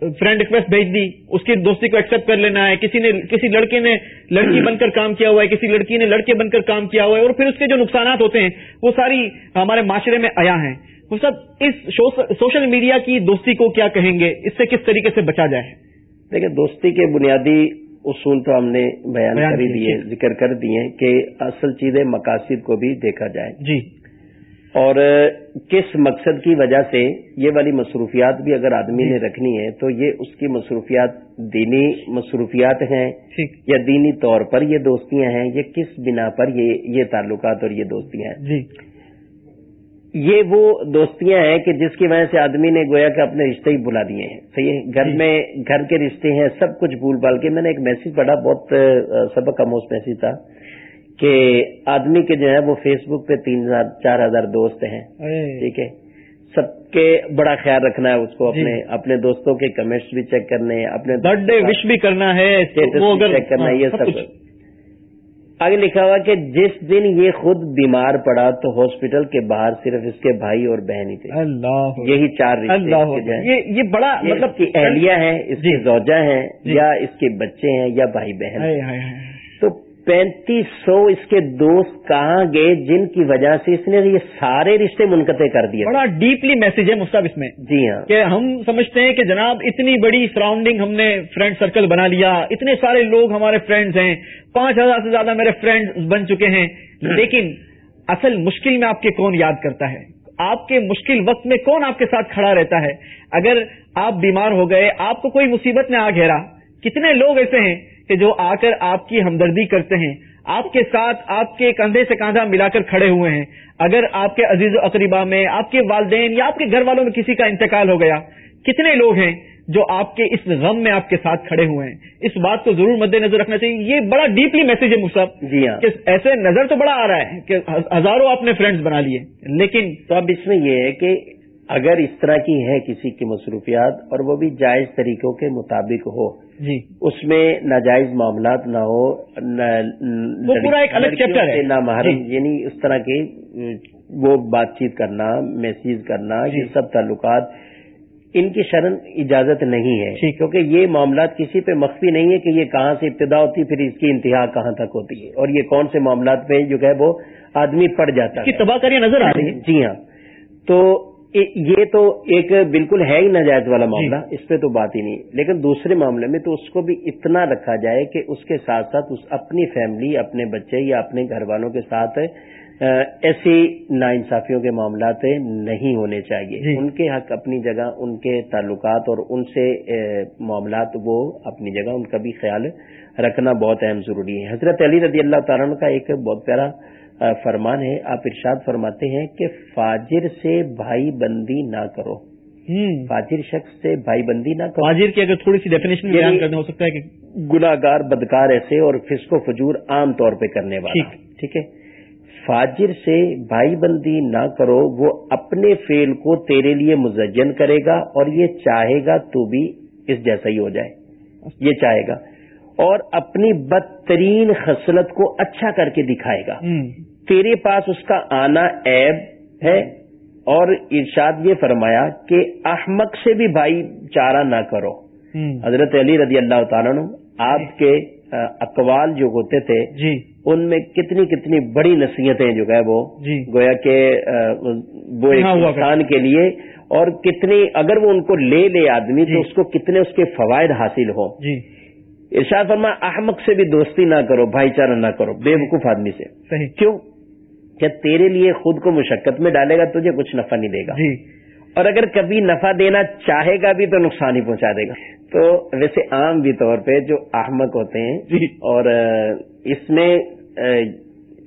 فرینڈ ریکویسٹ بھیج دی اس کی دوستی کو ایکسپٹ کر لینا ہے۔ کسی نے کسی لڑکے نے لڑکی بن کر کام کیا ہوا ہے کسی لڑکی نے لڑکے بن کر کام کیا ہوا ہے اور پھر اس کے جو نقصانات ہوتے ہیں وہ ساری ہمارے معاشرے میں آیا ہیں۔ وہ سب اس سوشل میڈیا کی دوستی کو کیا کہیں گے؟ اس سے کس طریقے سے بچا جائے؟ دیکھیں دوستی کے بنیادی اصول تو ہم نے بیان کر دیے ذکر کر دیے کہ اصل چیزیں مقاصد کو بھی دیکھا جائے۔ جی۔ اور کس مقصد کی وجہ سے یہ والی مصروفیات بھی اگر آدمی نے رکھنی ہے تو یہ اس کی مصروفیات دینی مصروفیات ہیں یا دینی طور پر یہ دوستیاں ہیں؟ یہ کس بنا پر یہ تعلقات اور یہ دوستیاں ہیں؟ جی۔ یہ وہ دوستیاں ہیں کہ جس کی وجہ سے آدمی نے گویا کہ اپنے رشتے ہی بلا دیے ہیں۔ صحیح ہے؟ گھر جی۔ میں گھر کے رشتے ہیں سب کچھ بھول بال کے۔ میں نے ایک میسج پڑھا بہت سبق کا موسٹ میسج تھا۔ کہ آدمی کے جو ہے وہ فیس بک پہ تین ہزار چار ہزار دوست ہیں۔ ٹھیک ہے۔ سب کے بڑا خیال رکھنا ہے اس کو جی۔ اپنے اپنے دوستوں کے کمنٹس بھی چیک کرنے اپنے برتھ ڈے وش بھی کرنا ہے۔ چیک کرنا ہے یہ سب آگے لکھا ہوا کہ جس دن یہ خود بیمار پڑا تو ہاسپٹل کے باہر صرف اس کے بھائی اور بہن ہی تھے۔ اللہ۔ یہی چار یہ بڑا مطلب کی اہلیہ ہیں اس کی جی۔ زوجہ ہیں جی۔ یا اس کے بچے ہیں یا بھائی بہن پینتیس سو اس کے دوست کہاں گئے جن کی وجہ سے اس نے یہ سارے رشتے منقطع کر دیے؟ بڑا ڈیپلی میسج ہے مستب اس میں۔ جی ہاں۔ کہ ہم سمجھتے ہیں کہ جناب اتنی بڑی سراؤنڈنگ ہم نے فرینڈ سرکل بنا لیا اتنے سارے لوگ ہمارے فرینڈز ہیں پانچ ہزار سے زیادہ میرے فرینڈ بن چکے ہیں۔ لیکن اصل مشکل میں آپ کے کون یاد کرتا ہے؟ آپ کے مشکل وقت میں کون آپ کے ساتھ کھڑا رہتا ہے؟ اگر آپ بیمار ہو گئے آپ کو کوئی مصیبت نے آ گھیرا کتنے لوگ ایسے ہیں کہ جو آ کر آپ کی ہمدردی کرتے ہیں آپ کے ساتھ آپ کے کندھے سے کاندھا ملا کر کھڑے ہوئے ہیں۔ اگر آپ کے عزیز و اقریبا میں آپ کے والدین یا آپ کے گھر والوں میں کسی کا انتقال ہو گیا کتنے لوگ ہیں جو آپ کے اس غم میں آپ کے ساتھ کھڑے ہوئے ہیں؟ اس بات کو ضرور مد نظر رکھنا چاہیے۔ یہ بڑا ڈیپلی میسج ہے مصحف جی ہاں۔ کہ ایسے نظر تو بڑا آ رہا ہے کہ ہزاروں آپ نے فرینڈز بنا لیے۔ لیکن تو اب اس میں یہ ہے کہ اگر اس طرح کی ہے کسی کی مصروفیات اور وہ بھی جائز طریقوں کے مطابق ہو جی۔ اس میں ناجائز معاملات نہ ہو پورا ایک الگ چیپٹر ہے۔ نہ محرم جی۔ یعنی اس طرح کے وہ بات چیت کرنا میسیج کرنا جی۔ یہ سب تعلقات ان کی شرن اجازت نہیں ہے۔ کیونکہ یہ معاملات کسی پہ مخفی نہیں ہے کہ یہ کہاں سے ابتدا ہوتی پھر اس کی انتہا کہاں تک ہوتی ہے۔ اور یہ کون سے معاملات پہ جو ہے وہ آدمی پڑ جاتا ہے۔ تباہ کریے نظر آ رہی ہے جی ہاں۔ تو یہ تو ایک بالکل ہے ہی ناجائز والا معاملہ جی۔ اس پہ تو بات ہی نہیں لیکن دوسرے معاملے میں تو اس کو بھی اتنا رکھا جائے کہ اس کے ساتھ ساتھ اس اپنی فیملی اپنے بچے یا اپنے گھر والوں کے ساتھ ایسی نا انصافیوں کے معاملات نہیں ہونے چاہیے جی۔ ان کے حق اپنی جگہ ان کے تعلقات اور ان سے معاملات وہ اپنی جگہ ان کا بھی خیال رکھنا بہت اہم ضروری ہے حضرت علی رضی اللہ تعالیٰ کا ایک بہت پیارا فرمان ہے آپ ارشاد فرماتے ہیں کہ فاجر سے بھائی بندی نہ کرو۔ فاجر شخص سے بھائی بندی نہ کرو۔ فاجر کی اگر تھوڑی سی ڈیفینیشن بیان یعنی کرنا ہو سکتا ہے کہ گناگار بدکار ایسے اور فسق و فجور عام طور پہ کرنے والا۔ ٹھیک۔ ہے۔ فاجر سے بھائی بندی نہ کرو وہ اپنے فیل کو تیرے لیے مزجن کرے گا اور یہ چاہے گا تو بھی اس جیسا ہی ہو جائے۔ یہ چاہے گا۔ اور اپنی بدترین خصلت کو اچھا کر کے دکھائے گا۔ تیرے پاس اس کا آنا عیب ہے۔ اور ارشاد یہ فرمایا کہ احمق سے بھی بھائی چارہ نہ کرو۔ حضرت علی رضی اللہ تعالیٰ آپ کے اقوال جو ہوتے تھے جی۔ ان میں کتنی کتنی بڑی نصیحتیں جو ہے وہ جی۔ گویا کہ وہ انسان کے لیے اور کتنی اگر وہ ان کو لے لے آدمی جی۔ تو اس کو کتنے اس کے فوائد حاصل ہو جی۔ ارشاد فرما احمق سے بھی دوستی نہ کرو بھائی چارہ نہ کرو بے وقوف آدمی سے۔ صحیح۔ کیوں؟ کہ تیرے لیے خود کو مشقت میں ڈالے گا تجھے کچھ نفع نہیں دے گا۔ جی۔ اور اگر کبھی نفع دینا چاہے گا بھی تو نقصان ہی پہنچا دے گا۔ تو ویسے عام بھی طور پہ جو احمق ہوتے ہیں جی۔ اور اس میں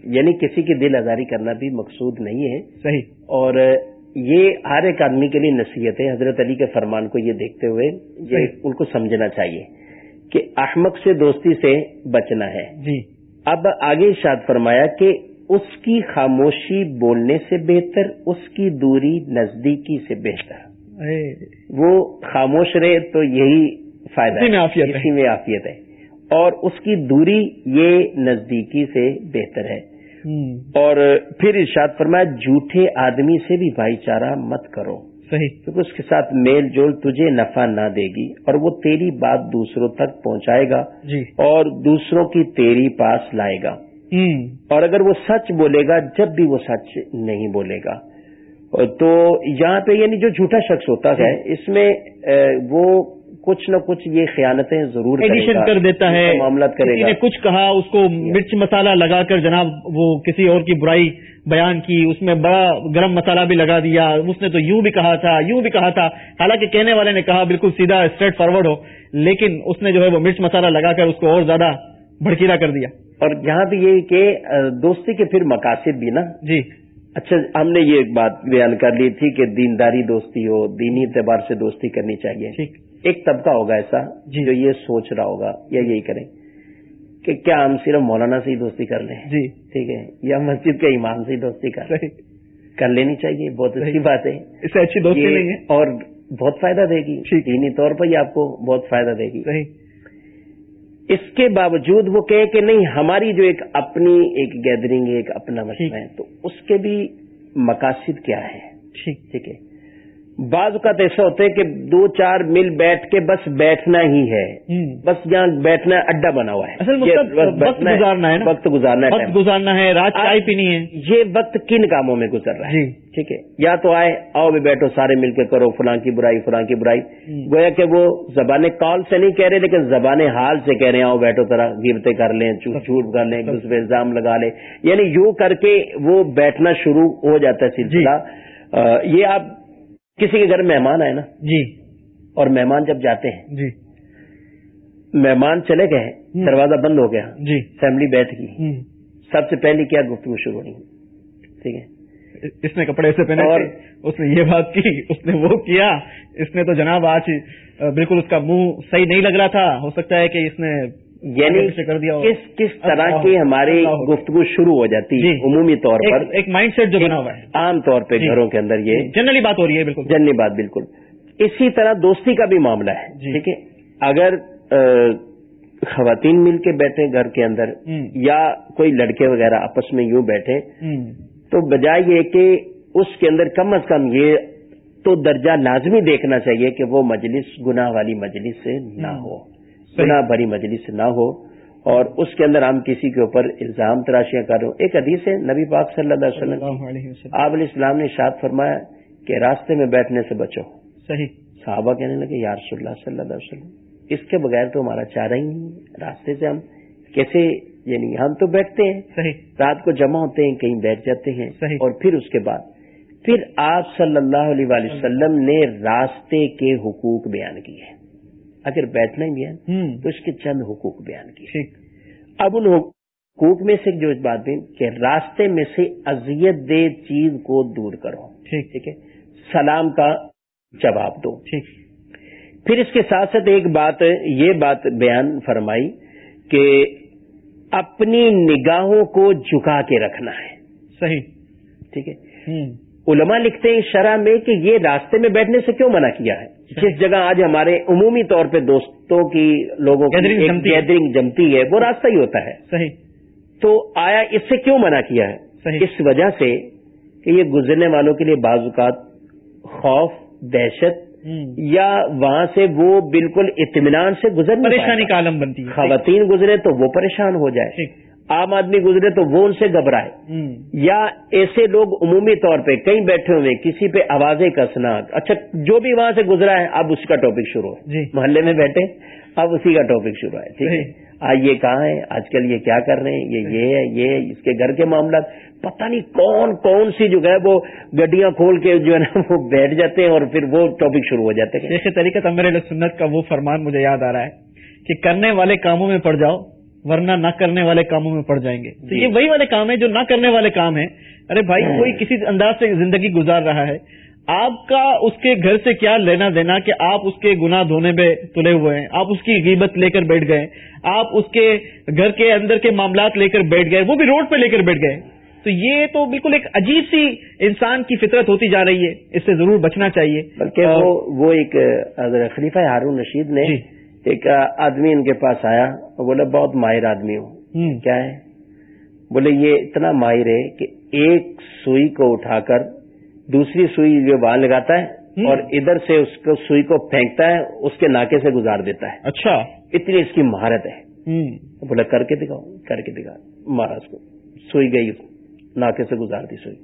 یعنی کسی کی دل آزاری کرنا بھی مقصود نہیں ہے۔ صحیح۔ اور یہ ہر ایک آدمی کے لیے نصیحت ہے۔ حضرت علی کے فرمان کو یہ دیکھتے ہوئے یہ ان کو سمجھنا چاہیے کہ احمق سے دوستی سے بچنا ہے۔ جی۔ اب آگے شاد فرمایا کہ اس کی خاموشی بولنے سے بہتر اس کی دوری نزدیکی سے بہتر۔ وہ خاموش رہے تو یہی فائدہ اسی میں عافیت ہے۔ اسی میں عافیت ہے۔ اور اس کی دوری یہ نزدیکی سے بہتر ہے۔ اور پھر ارشاد فرمایا جھوٹے آدمی سے بھی بھائی چارہ مت کرو۔ صحیح۔ کیونکہ اس کے ساتھ میل جول تجھے نفع نہ دے گی اور وہ تیری بات دوسروں تک پہنچائے گا جی۔ اور دوسروں کی تیری پاس لائے گا۔ اور اگر وہ سچ بولے گا جب بھی وہ سچ نہیں بولے گا۔ تو یہاں پہ یعنی جو جھوٹا شخص ہوتا ہے اس میں وہ کچھ نہ کچھ یہ خیانتیں ضرور ایڈیشن کر دیتا ہے۔ معاملات کرے گا۔ کچھ کہا اس کو مرچ مسالہ لگا کر جناب وہ کسی اور کی برائی بیان کی اس میں بڑا گرم مسالہ بھی لگا دیا۔ اس نے تو یوں بھی کہا تھا یوں بھی کہا تھا۔ حالانکہ کہنے والے نے کہا بالکل سیدھا اسٹریٹ فارورڈ ہو۔ لیکن اس نے جو ہے وہ مرچ مسالہ لگا کر اس کو اور زیادہ بھڑکیلا کر دیا۔ اور یہاں پہ یہ کہ دوستی کے پھر مقاصد بھی نا۔ جی۔ اچھا ہم نے یہ ایک بات بیان کر لی تھی کہ دینداری دوستی ہو دینی اعتبار سے دوستی کرنی چاہیے۔ ایک طبقہ ہوگا ایسا جی۔ جو یہ سوچ رہا ہوگا یا یہی کریں کہ کیا ہم صرف مولانا سے ہی دوستی کر لیں؟ جی۔ ٹھیک ہے یا مسجد کے امام سے ہی دوستی کر لیں؟ کر لینی چاہیے بہت اچھی۔ بات ہے۔ اس سے اچھی دوستی نہیں ہے۔ اور بہت فائدہ دے گی۔ دینی طور پر یہ آپ کو بہت فائدہ دے گی۔ اس کے باوجود وہ کہے کہ نہیں ہماری جو ایک اپنی ایک گیدرنگ ہے ایک اپنا۔ مسئلہ ہے تو اس کے بھی مقاصد کیا ہے ٹھیک۔ ٹھیک ہے۔ بعض اوقات ایسا ہوتا ہے کہ دو چار مل بیٹھ کے بس بیٹھنا ہی ہے۔ بس یہاں بیٹھنا اڈا بنا ہوا ہے۔ اصل وقت گزارنا ہے وقت گزارنا ہے۔ گزارنا رات چائے پینی ہے۔ یہ وقت کن کاموں میں گزر رہا ہے؟ جی۔ ٹھیک ہے۔ یا تو آئے آؤ بھی بیٹھو سارے مل کے کرو فلاں کی برائی فلاں کی برائی۔ گویا کہ وہ زبان کال سے نہیں کہہ رہے لیکن زبان حال سے کہہ رہے ہیں۔ آؤ بیٹھو طرح گرتے کر لیں جھوٹ کر لیں دوسرے پہ الزام لگا لیں۔ یعنی یوں کر کے وہ بیٹھنا شروع ہو جاتا ہے سلسلہ۔ جی۔ یہ آپ کسی کے گھر مہمان آئے نا؟ جی۔ اور مہمان جب جاتے ہیں جی۔ مہمان چلے گئے۔ دروازہ بند ہو گیا جی۔ فیملی بیٹھ گئی۔ سب سے پہلی کیا گفتگو شروع ہونی؟ ٹھیک ہے۔ اس نے کپڑے ایسے پہنے اور- اس نے یہ بات کی اس نے وہ کیا اس نے تو جناب آج بالکل اس کا منہ صحیح نہیں لگ رہا تھا۔ ہو سکتا ہے کہ اس نے یعنی کر دیا۔ کس کس طرح کی ہماری۔ گفتگو شروع ہو جاتی ہے جی۔ عمومی طور پر ایک- مائنڈ سیٹ جو بنا ہوا ہے عام طور پہ جی۔ گھروں کے اندر یہ جنرلی بات ہو رہی ہے بالکل جنی بات بالکل اسی طرح دوستی کا بھی معاملہ ہے جی۔ ٹھیک ہے اگر خواتین مل کے بیٹھے گھر کے اندر۔ یا کوئی لڑکے وغیرہ آپس میں یوں بیٹھے تو بجائے یہ کہ اس کے اندر کم از کم یہ تو درجہ لازمی دیکھنا چاہیے کہ وہ مجلس گناہ والی مجلس سے نہ ہو گناہ بھری مجلس نہ ہو اور اس کے اندر ہم کسی کے اوپر الزام تراشیاں کر رہے ہو ایک حدیث ہے نبی پاک صلی اللہ علیہ وسلم اللہ علیہ وسلم۔ آپ علیہ السلام نے شاد فرمایا کہ راستے میں بیٹھنے سے بچو۔ صحیح۔ صحابہ کہنے لگے یا رسول اللہ صلی اللہ علیہ وسلم اس کے بغیر تو ہمارا چارہ ہی نہیں ہے۔ راستے سے ہم کیسے یعنی ہم تو بیٹھتے ہیں۔ صحیح۔ رات کو جمع ہوتے ہیں کہیں بیٹھ جاتے ہیں۔ صحیح۔ اور پھر اس کے بعد پھر آپ صلی اللہ علیہ وآلہ وسلم نے راستے کے حقوق بیان کیے۔ اگر بیٹھنا ہی ہے تو اس کے چند حقوق بیان کیے۔ اب ان حقوق میں سے جو بات بھی کہ راستے میں سے اذیت دہ چیز کو دور کرو۔ ٹھیک۔ ہے؟ سلام کا جواب دو۔ ٹھیک۔ پھر اس کے ساتھ ساتھ ایک بات یہ بات بیان فرمائی کہ اپنی نگاہوں کو جھکا کے رکھنا ہے۔ صحیح۔ ٹھیک ہے؟ علماء لکھتے ہیں شرح میں کہ یہ راستے میں بیٹھنے سے کیوں منع کیا ہے؟ جس جگہ آج ہمارے عمومی طور پہ دوستوں کی لوگوں کی۔ گیدرنگ جمتی ہے۔ وہ راستہ ہی ہوتا ہے۔ صحیح۔ تو آیا اس سے کیوں منع کیا ہے؟ اس وجہ سے کہ یہ گزرنے والوں کے لیے بعض اوقات خوف دہشت یا وہاں سے وہ بالکل اطمینان سے گزر پریشانی کا عالم بنتی ہے۔ خواتین گزرے تو وہ پریشان ہو جائے۔ عام آدمی گزرے تو وہ ان سے گھبرائے۔ یا ایسے لوگ عمومی طور پہ کہیں بیٹھے ہوئے کسی پہ آوازیں کسنا اچھا جو بھی وہاں سے گزرا ہے اب اس کا ٹاپک شروع ہے۔ جی۔ محلے میں بیٹھے اب اسی کا ٹاپک شروع ہے ٹھیک ہے۔ صحیح۔ آج یہ کہاں ہے؟ آج کل یہ کیا کر رہے ہیں؟ یہ یہ ہے یہ اس کے گھر کے معاملات۔ پتہ نہیں کون کون سی جو ہے وہ گڈیاں کھول کے جو ہے نا وہ بیٹھ جاتے ہیں اور پھر وہ ٹاپک شروع ہو جاتے ہیں۔ جیسے طریقہ سنت کا وہ فرمان مجھے یاد آ رہا ہے کہ کرنے والے کاموں میں پڑ جاؤ ورنہ نہ کرنے والے کاموں میں پڑ جائیں گے۔ تو جی۔ یہ وہی والے کام ہیں جو نہ کرنے والے کام ہیں۔ ارے بھائی کوئی کسی انداز سے زندگی گزار رہا ہے۔ آپ کا اس کے گھر سے کیا لینا دینا کہ آپ اس کے گناہ دھونے میں تلے ہوئے ہیں آپ اس کی غیبت لے کر بیٹھ گئے آپ اس کے گھر کے اندر کے معاملات لے کر بیٹھ گئے وہ بھی روڈ پہ لے کر بیٹھ گئے تو یہ تو بالکل ایک عجیب سی انسان کی فطرت ہوتی جا رہی ہے۔ اس سے ضرور بچنا چاہیے۔ بلکہ وہ ایک خلیفہ ہارون رشید نے جی۔ ایک آدمی ان کے پاس آیا اور بولا بہت ماہر آدمی ہوں۔ کیا ہے؟ بولے یہ اتنا ماہر ہے کہ ایک سوئی کو اٹھا کر دوسری سوئی جو وہاں لگاتا ہے۔ اور ادھر سے اس کو سوئی کو پھینکتا ہے اس کے ناکے سے گزار دیتا ہے۔ اچھا۔ اتنی اس کی مہارت ہے۔ بولا کر کے دکھاؤ کر کے دکھا مارا اس کو۔ سوئی گئی ناکے سے گزار دی سوئی۔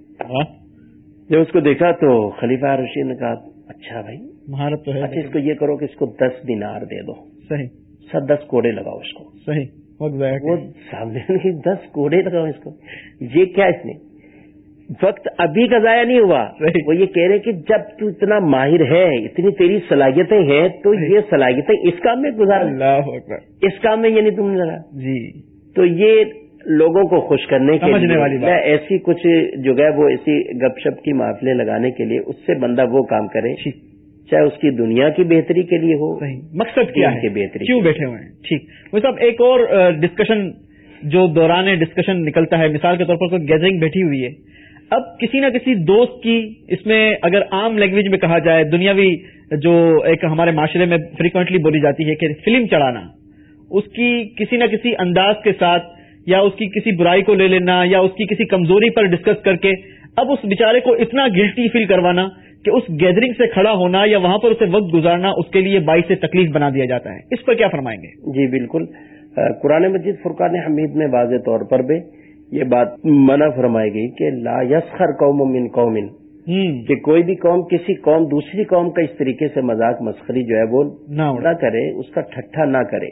جب اس کو دیکھا تو خلیفہ رشید نے کہا اچھا بھائی۔ مہارت تو ہے۔ اچھا اس کو یہ کرو کہ اس کو دس دینار دے دو۔ صحیح؟ سر دس کوڑے لگاؤ اس کو۔ صحیح وہ۔ سامنے دس کوڑے لگاؤ اس کو۔ یہ کیا اس نے؟ وقت ابھی کا ضائع نہیں ہوا۔ وہ یہ کہہ رہے کہ جب تو اتنا ماہر ہے اتنی تیری صلاحیتیں ہیں تو یہ صلاحیتیں اس کام میں گزار۔ اللہ اکبر۔ اس کام میں یہ نہیں تم نے لگا۔ جی۔ تو یہ لوگوں کو خوش کرنے کے لیے ایسی کچھ جو ہے وہ ایسی گپ شپ کی محفلیں لگانے کے لیے اس سے بندہ وہ کام کرے۔ ٹھیک چاہے اس کی دنیا کی بہتری کے لیے ہو مقصد کیا ہے؟ بہتری کیوں بیٹھے ہوئے ہیں؟ ٹھیک. وہ صاحب ایک اور ڈسکشن جو دوران ڈسکشن نکلتا ہے مثال کے طور پر کوئی گیدرنگ بیٹھی ہوئی ہے۔ اب کسی نہ کسی دوست کی اس میں اگر عام لینگویج میں کہا جائے دنیاوی جو ایک ہمارے معاشرے میں فریکوینٹلی بولی جاتی ہے کہ فلم چڑھانا اس کی کسی نہ کسی انداز کے ساتھ یا اس کی کسی برائی کو لے لینا یا اس کی کسی کمزوری پر ڈسکس کر کے اب اس بیچارے کو اتنا گلٹی فیل کروانا کہ اس گیدرنگ سے کھڑا ہونا یا وہاں پر اسے وقت گزارنا اس کے لیے باعث سے تکلیف بنا دیا جاتا ہے۔ اس پر کیا فرمائیں گے؟ جی بالکل۔ قرآن مجید فرقان حمید میں واضح طور پر بھی یہ بات منع فرمائی گئی کہ لا یسخر قوم من قومن کہ کوئی بھی قوم کسی قوم دوسری قوم کا اس طریقے سے مذاق مسخری جو ہے وہ نہ کرے اس کا ٹھٹھا نہ کرے۔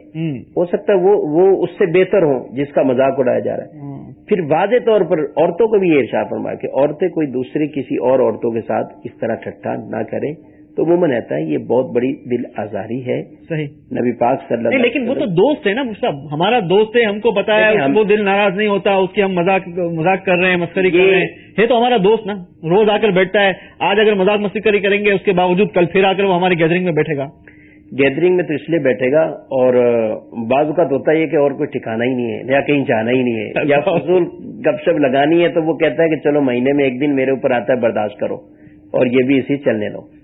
ہو سکتا ہے وہ وہ اس سے بہتر ہوں جس کا مذاق اڑایا جا رہا ہے۔ پھر واضح طور پر عورتوں کو بھی یہ ارشاد فرمایا کہ عورتیں کوئی دوسری کسی اور عورتوں کے ساتھ اس طرح ٹھٹھا نہ کریں۔ تو عموماً رہتا ہے یہ بہت بڑی دل آزاری ہے۔ صحیح۔ نبی پاک صلی اللہ لیکن وہ تو دوست ہے نا صاحب ہمارا دوست ہے ہم کو ہم- وہ دل ناراض نہیں ہوتا اس کی ہم مذاق مذاق کر رہے ہیں مسکری کر یہ- رہے ہیں۔ ہے تو ہمارا دوست نا روز آ کر بیٹھتا ہے۔ آج اگر مذاق مسکری کریں گے اس کے باوجود کل پھر آ کر وہ ہماری گیدرنگ میں بیٹھے گا۔ گیدرنگ میں تو اس لیے بیٹھے گا اور بعض اوقات ہوتا ہے کہ اور کوئی ٹھکانا ہی نہیں ہے یا کہیں جانا ہی نہیں ہے یا فضول گپ شپ لگانی ہے تو وہ کہتا ہے کہ چلو مہینے میں ایک دن میرے اوپر آتا ہے برداشت کرو اور یہ بھی اسی چلنے لو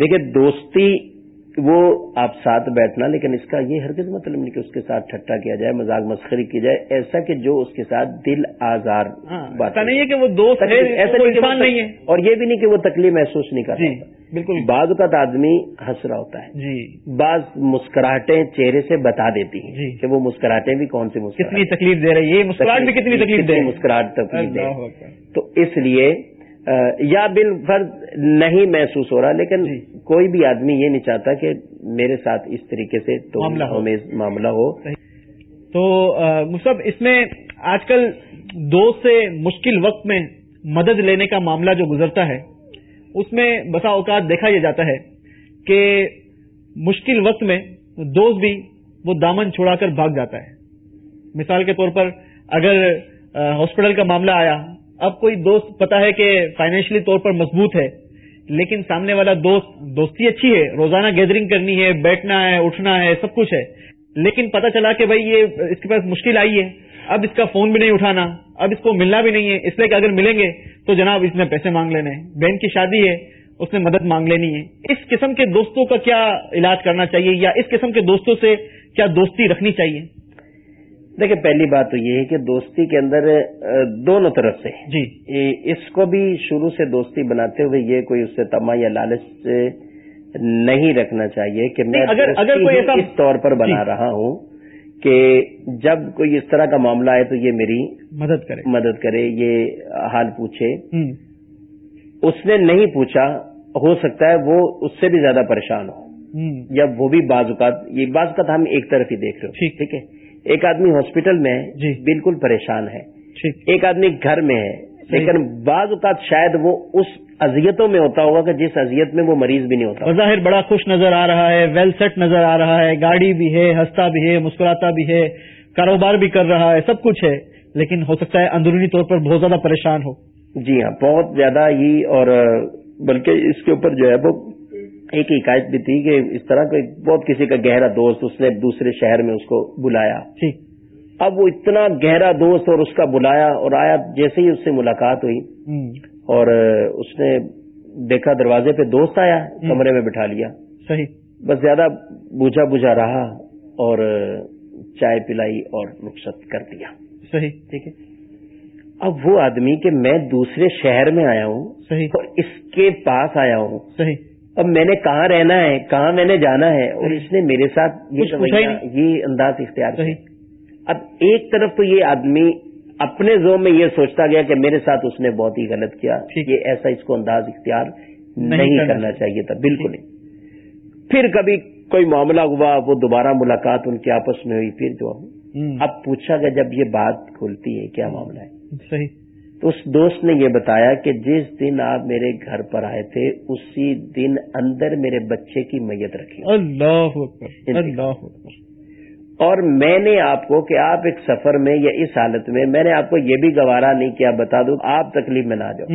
دیکھیے دوستی وہ آپ ساتھ بیٹھنا لیکن اس کا یہ ہرگز مطلب نہیں کہ اس کے ساتھ ٹھٹا کیا جائے مذاق مسخری کی جائے ایسا کہ جو اس کے ساتھ دل آزار ہاں، بات نہیں ہے کہ وہ دوست ہے ایسا نہیں انسان ہے۔ اور یہ بھی نہیں کہ وہ تکلیف محسوس نہیں کر جی بالکل۔ بعض اوقات آدمی ہنس رہا ہوتا ہے۔ جی۔ بعض مسکراہٹیں چہرے سے بتا دیتی ہیں جی۔ کہ وہ مسکراہٹیں بھی کون سی مسکراہٹ کتنی تکلیف دے رہی ہے؟ مسکراہٹ بھی کتنی تکلیف دے مسکراہٹ تکلیف دے۔ تو اس لیے یا بال فرض نہیں محسوس ہو رہا لیکن جی۔ کوئی بھی آدمی یہ نہیں چاہتا کہ میرے ساتھ اس طریقے سے تو معاملہ ہو۔ معاملہ ہو تو مصب اس میں آج کل دوست سے مشکل وقت میں مدد لینے کا معاملہ جو گزرتا ہے اس میں بسا اوقات دیکھا یہ جاتا ہے کہ مشکل وقت میں دوست بھی وہ دامن چھوڑا کر بھاگ جاتا ہے مثال کے طور پر اگر ہاسپٹل کا معاملہ آیا اب کوئی دوست پتا ہے کہ فائنینشلی طور پر مضبوط ہے، لیکن سامنے والا دوست، دوستی اچھی ہے، روزانہ گیدرنگ کرنی ہے، بیٹھنا ہے، اٹھنا ہے، سب کچھ ہے۔ لیکن پتا چلا کہ بھائی یہ اس کے پاس مشکل آئی ہے۔ اب اس کا فون بھی نہیں اٹھانا، اب اس کو ملنا بھی نہیں ہے۔ اس لیے کہ اگر ملیں گے تو جناب اس نے پیسے مانگ لینے ہیں۔ بہن کی شادی ہے، اس نے مدد مانگ لینی ہے۔ اس قسم کے دوستوں کا کیا علاج کرنا چاہیے یا اس قسم کے دوستوں سے کیا دوستی رکھنی چاہیے؟ دیکھیں پہلی بات تو یہ ہے کہ دوستی کے اندر دونوں طرف سے۔ جی۔ اس کو بھی شروع سے دوستی بناتے ہوئے یہ کوئی اس سے تما یا لالچ نہیں رکھنا چاہیے کہ میں اگر اگر کوئی ایسا اس طور پر بنا جی۔ رہا ہوں کہ جب کوئی اس طرح کا معاملہ ہے تو یہ میری مدد کرے۔ مدد کرے یہ حال پوچھے۔ اس نے نہیں پوچھا ہو سکتا ہے وہ اس سے بھی زیادہ پریشان ہو۔ یا وہ بھی بعض اوقات یہ بعض اوقات ہم ایک طرف ہی دیکھ رہے ہو ٹھیک ہے؟ ایک آدمی ہاسپٹل میں ہے جی۔ بالکل پریشان ہے۔ ایک آدمی گھر میں ہے۔ لیکن بعض اوقات شاید وہ اس اذیتوں میں ہوتا ہوگا کہ جس اذیت میں وہ مریض بھی نہیں ہوتا۔ ظاہر بڑا خوش نظر آ رہا ہے ویل سیٹ نظر آ رہا ہے گاڑی بھی ہے ہنستا بھی ہے مسکراتا بھی ہے کاروبار بھی کر رہا ہے سب کچھ ہے۔ لیکن ہو سکتا ہے اندرونی طور پر بہت زیادہ پریشان ہو۔ جی ہاں بہت زیادہ ہی اور بلکہ اس کے اوپر جو ہے وہ ایک حکایت بھی تھی کہ اس طرح کوئی بہت کسی کا گہرا دوست اس نے دوسرے شہر میں اس کو بلایا۔ ٹھیک اب وہ اتنا گہرا دوست اور اس کا بلایا اور آیا جیسے ہی اس سے ملاقات ہوئی۔ اور اس نے دیکھا دروازے پہ دوست آیا کمرے میں بٹھا لیا۔ صحیح۔ بس زیادہ بوجھا بوجھا رہا اور چائے پلائی اور رخصت کر دیا۔ صحیح۔ ٹھیک ہے۔ اب وہ آدمی کہ میں دوسرے شہر میں آیا ہوں صحیح۔ اور اس کے پاس آیا ہوں۔ صحیح۔ اب میں نے کہاں رہنا ہے کہاں میں نے جانا ہے؟ اور اس نے میرے ساتھ یہ انداز اختیار صحیح۔ اب ایک طرف تو یہ آدمی اپنے زوم میں یہ سوچتا گیا کہ میرے ساتھ اس نے بہت ہی غلط کیا۔ یہ ایسا اس کو انداز اختیار نہیں کرنا چاہیے۔ تھا بالکل نہیں۔ پھر کبھی کوئی معاملہ ہوا وہ دوبارہ ملاقات ان کے آپس میں ہوئی پھر جو۔ اب پوچھا گیا جب یہ بات کھلتی ہے کیا معاملہ ہے؟ صحیح۔ تو اس دوست نے یہ بتایا کہ جس دن آپ میرے گھر پر آئے تھے اسی دن اندر میرے بچے کی میت رکھی۔ اللہ اللہ اور میں نے آپ کو کہ آپ ایک سفر میں یا اس حالت میں میں نے آپ کو یہ بھی گوارا نہیں کیا بتا دوں آپ تکلیف میں نہ جاؤ۔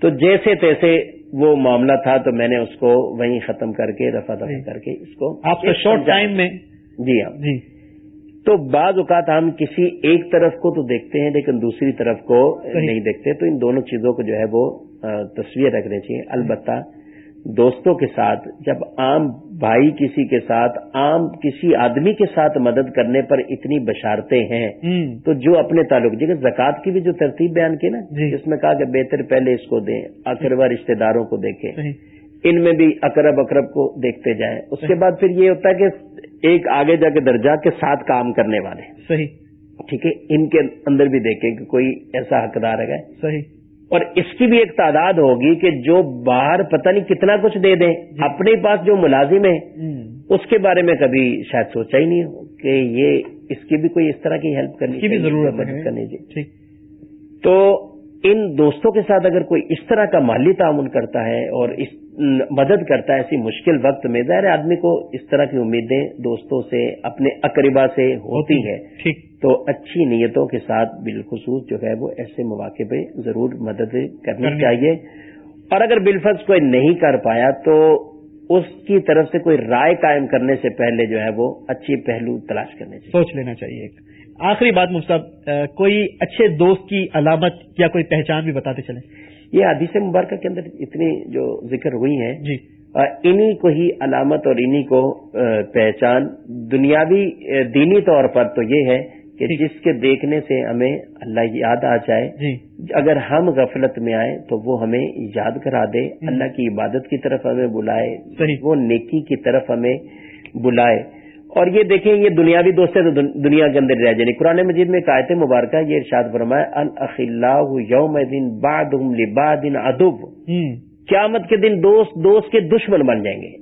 تو جیسے تیسے وہ معاملہ تھا تو میں نے اس کو وہیں ختم کر کے رفا دفع کر کے اس کو آپ کے شارٹ ٹائم میں۔ جی ہاں۔ جی۔ تو بعض اوقات ہم کسی ایک طرف کو تو دیکھتے ہیں لیکن دوسری طرف کو نہیں دیکھتے۔ تو ان دونوں چیزوں کو جو ہے وہ تصویر رکھنے چاہیے۔ البتہ دوستوں کے ساتھ جب عام بھائی کسی کے ساتھ عام کسی آدمی کے ساتھ مدد کرنے پر اتنی بشارتے ہیں تو جو اپنے تعلق جی زکوٰۃ کی بھی جو ترتیب بیان کی نا جی۔ اس میں کہا کہ بہتر پہلے اس کو دیں اکربا رشتے داروں کو دیکھیں۔ ان میں بھی اکرب اکرب کو دیکھتے جائیں۔ اس کے بعد پھر یہ ہوتا ہے کہ ایک آگے جا کے درجہ کے ساتھ کام کرنے والے صحیح۔ ٹھیک ہے؟ ان کے اندر بھی دیکھیں کہ کوئی ایسا حقدار ہے۔ صحیح۔ اور اس کی بھی ایک تعداد ہوگی کہ جو باہر پتہ نہیں کتنا کچھ دے دیں جی۔ اپنے پاس جو ملازم ہے اس کے بارے میں کبھی شاید سوچا ہی نہیں ہو کہ یہ اس کی بھی کوئی اس طرح کی ہیلپ کرنی کی بھی ضرورت کرنی چاہیے۔ تو ان دوستوں کے ساتھ اگر کوئی اس طرح کا مالی تعاون کرتا ہے اور اس مدد کرتا ہے ایسی مشکل وقت میں ظاہر آدمی کو اس طرح کی امیدیں دوستوں سے اپنے اقربا سے ہوتی ہے تو اچھی نیتوں کے ساتھ بالخصوص جو ہے وہ ایسے مواقع پہ ضرور مدد کرنی چاہیے۔ اور اگر بالفظ کوئی نہیں کر پایا تو اس کی طرف سے کوئی رائے قائم کرنے سے پہلے جو ہے وہ اچھی پہلو تلاش کرنے چاہیے۔ سوچ لینا چاہیے آخری بات مفت کوئی اچھے دوست کی علامت یا کوئی پہچان بھی بتاتے چلیں۔ یہ حدیث مبارکہ کے اندر اتنی جو ذکر ہوئی ہیں جی۔ انہی کو ہی علامت اور انہی کو پہچان دنیاوی دینی طور پر تو یہ ہے کہ جی۔ جس کے دیکھنے سے ہمیں اللہ یاد آ جائے۔ جی۔ اگر ہم غفلت میں آئے تو وہ ہمیں یاد کرا دے۔ اللہ کی عبادت کی طرف ہمیں بلائے۔ وہ نیکی کی طرف ہمیں بلائے۔ اور یہ دیکھیں یہ دنیاوی دوست ہے تو دنیا کے اندر رہ جائے قرآن مجید میں قائط مبارکہ یہ ارشاد فرمائے الخلاء یوم دن باد دن ادب قیامت کے دن دوست دوست کے دشمن بن جائیں گے۔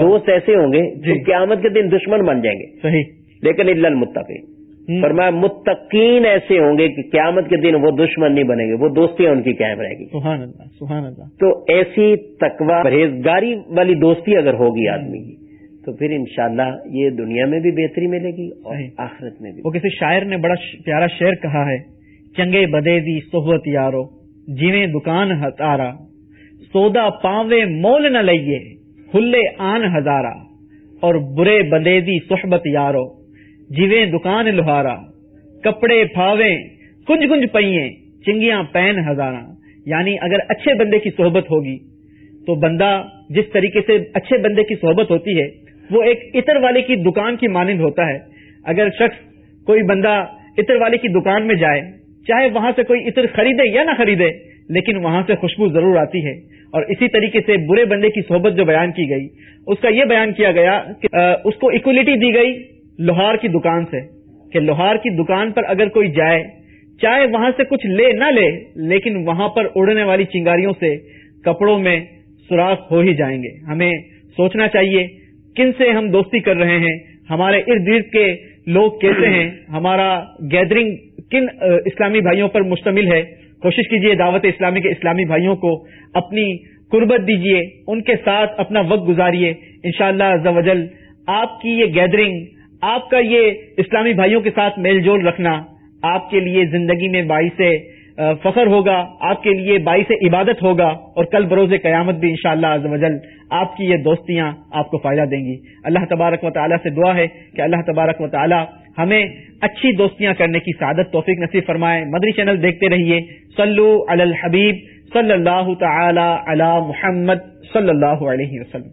دوست ایسے ہوں گے جو جی۔ قیامت کے دن دشمن بن جائیں گے۔ صحیح۔ لیکن المتقین۔ فرمایا متقین ایسے ہوں گے کہ قیامت کے دن وہ دشمن نہیں بنے گے وہ دوستیاں ان کی قائم رہے گی۔ سبحان اللہ سبحان اللہ۔ تو ایسی تقوا پرہیزگاری والی دوستی اگر ہوگی آدمی کی تو پھر انشاءاللہ یہ دنیا میں بھی بہتری ملے گی اور آخرت میں بھی. وہ کسی شاعر نے بڑا پیارا شعر کہا ہے چنگے بدے دی صحبت یارو جیویں دکان ہتارا سودا پاوے مول نہ لئیے ہلے آن ہزارا اور برے بدے دی صحبت یارو جیویں دکان لوہارا کپڑے پھاوے کنج کنج پئیے چنگیاں پین ہزارا یعنی اگر اچھے بندے کی صحبت ہوگی تو بندہ جس طریقے سے اچھے بندے کی صحبت ہوتی ہے وہ ایک عطر والے کی دکان کی مانند ہوتا ہے۔ اگر شخص کوئی بندہ عطر والے کی دکان میں جائے، چاہے وہاں سے کوئی عطر خریدے یا نہ خریدے، لیکن وہاں سے خوشبو ضرور آتی ہے۔ اور اسی طریقے سے برے بندے کی صحبت جو بیان کی گئی، اس کا یہ بیان کیا گیا کہ اس کو اکولیٹی دی گئی لوہار کی دکان سے کہ لوہار کی دکان پر اگر کوئی جائے، چاہے وہاں سے کچھ لے نہ لے، لیکن وہاں پر اڑنے والی چنگاریوں سے کپڑوں میں سوراخ ہو ہی جائیں گے۔ ہمیں سوچنا چاہیے کن سے ہم دوستی کر رہے ہیں؟ ہمارے ارد گرد کے لوگ کیسے ہیں؟ ہمارا گیدرنگ کن اسلامی بھائیوں پر مشتمل ہے؟ کوشش کیجیے دعوت اسلامی کے اسلامی بھائیوں کو اپنی قربت دیجیے ان کے ساتھ اپنا وقت گزاریے۔ انشاءاللہ شاء اللہ آپ کی یہ گیدرنگ آپ کا یہ اسلامی بھائیوں کے ساتھ میل جول رکھنا آپ کے لیے زندگی میں باعث فخر ہوگا، آپ کے لیے باعث عبادت ہوگا اور کل بروز قیامت بھی انشاءاللہ شاء اللہ آپ کی یہ دوستیاں آپ کو فائدہ دیں گی۔ اللہ تبارک و تعالیٰ سے دعا ہے کہ اللہ تبارک و تعالیٰ ہمیں اچھی دوستیاں کرنے کی سعادت توفیق نصیب فرمائے۔ مدری چینل دیکھتے رہیے۔ سلو الحبیب صلی اللہ تعالی علی محمد صلی اللہ علیہ وسلم۔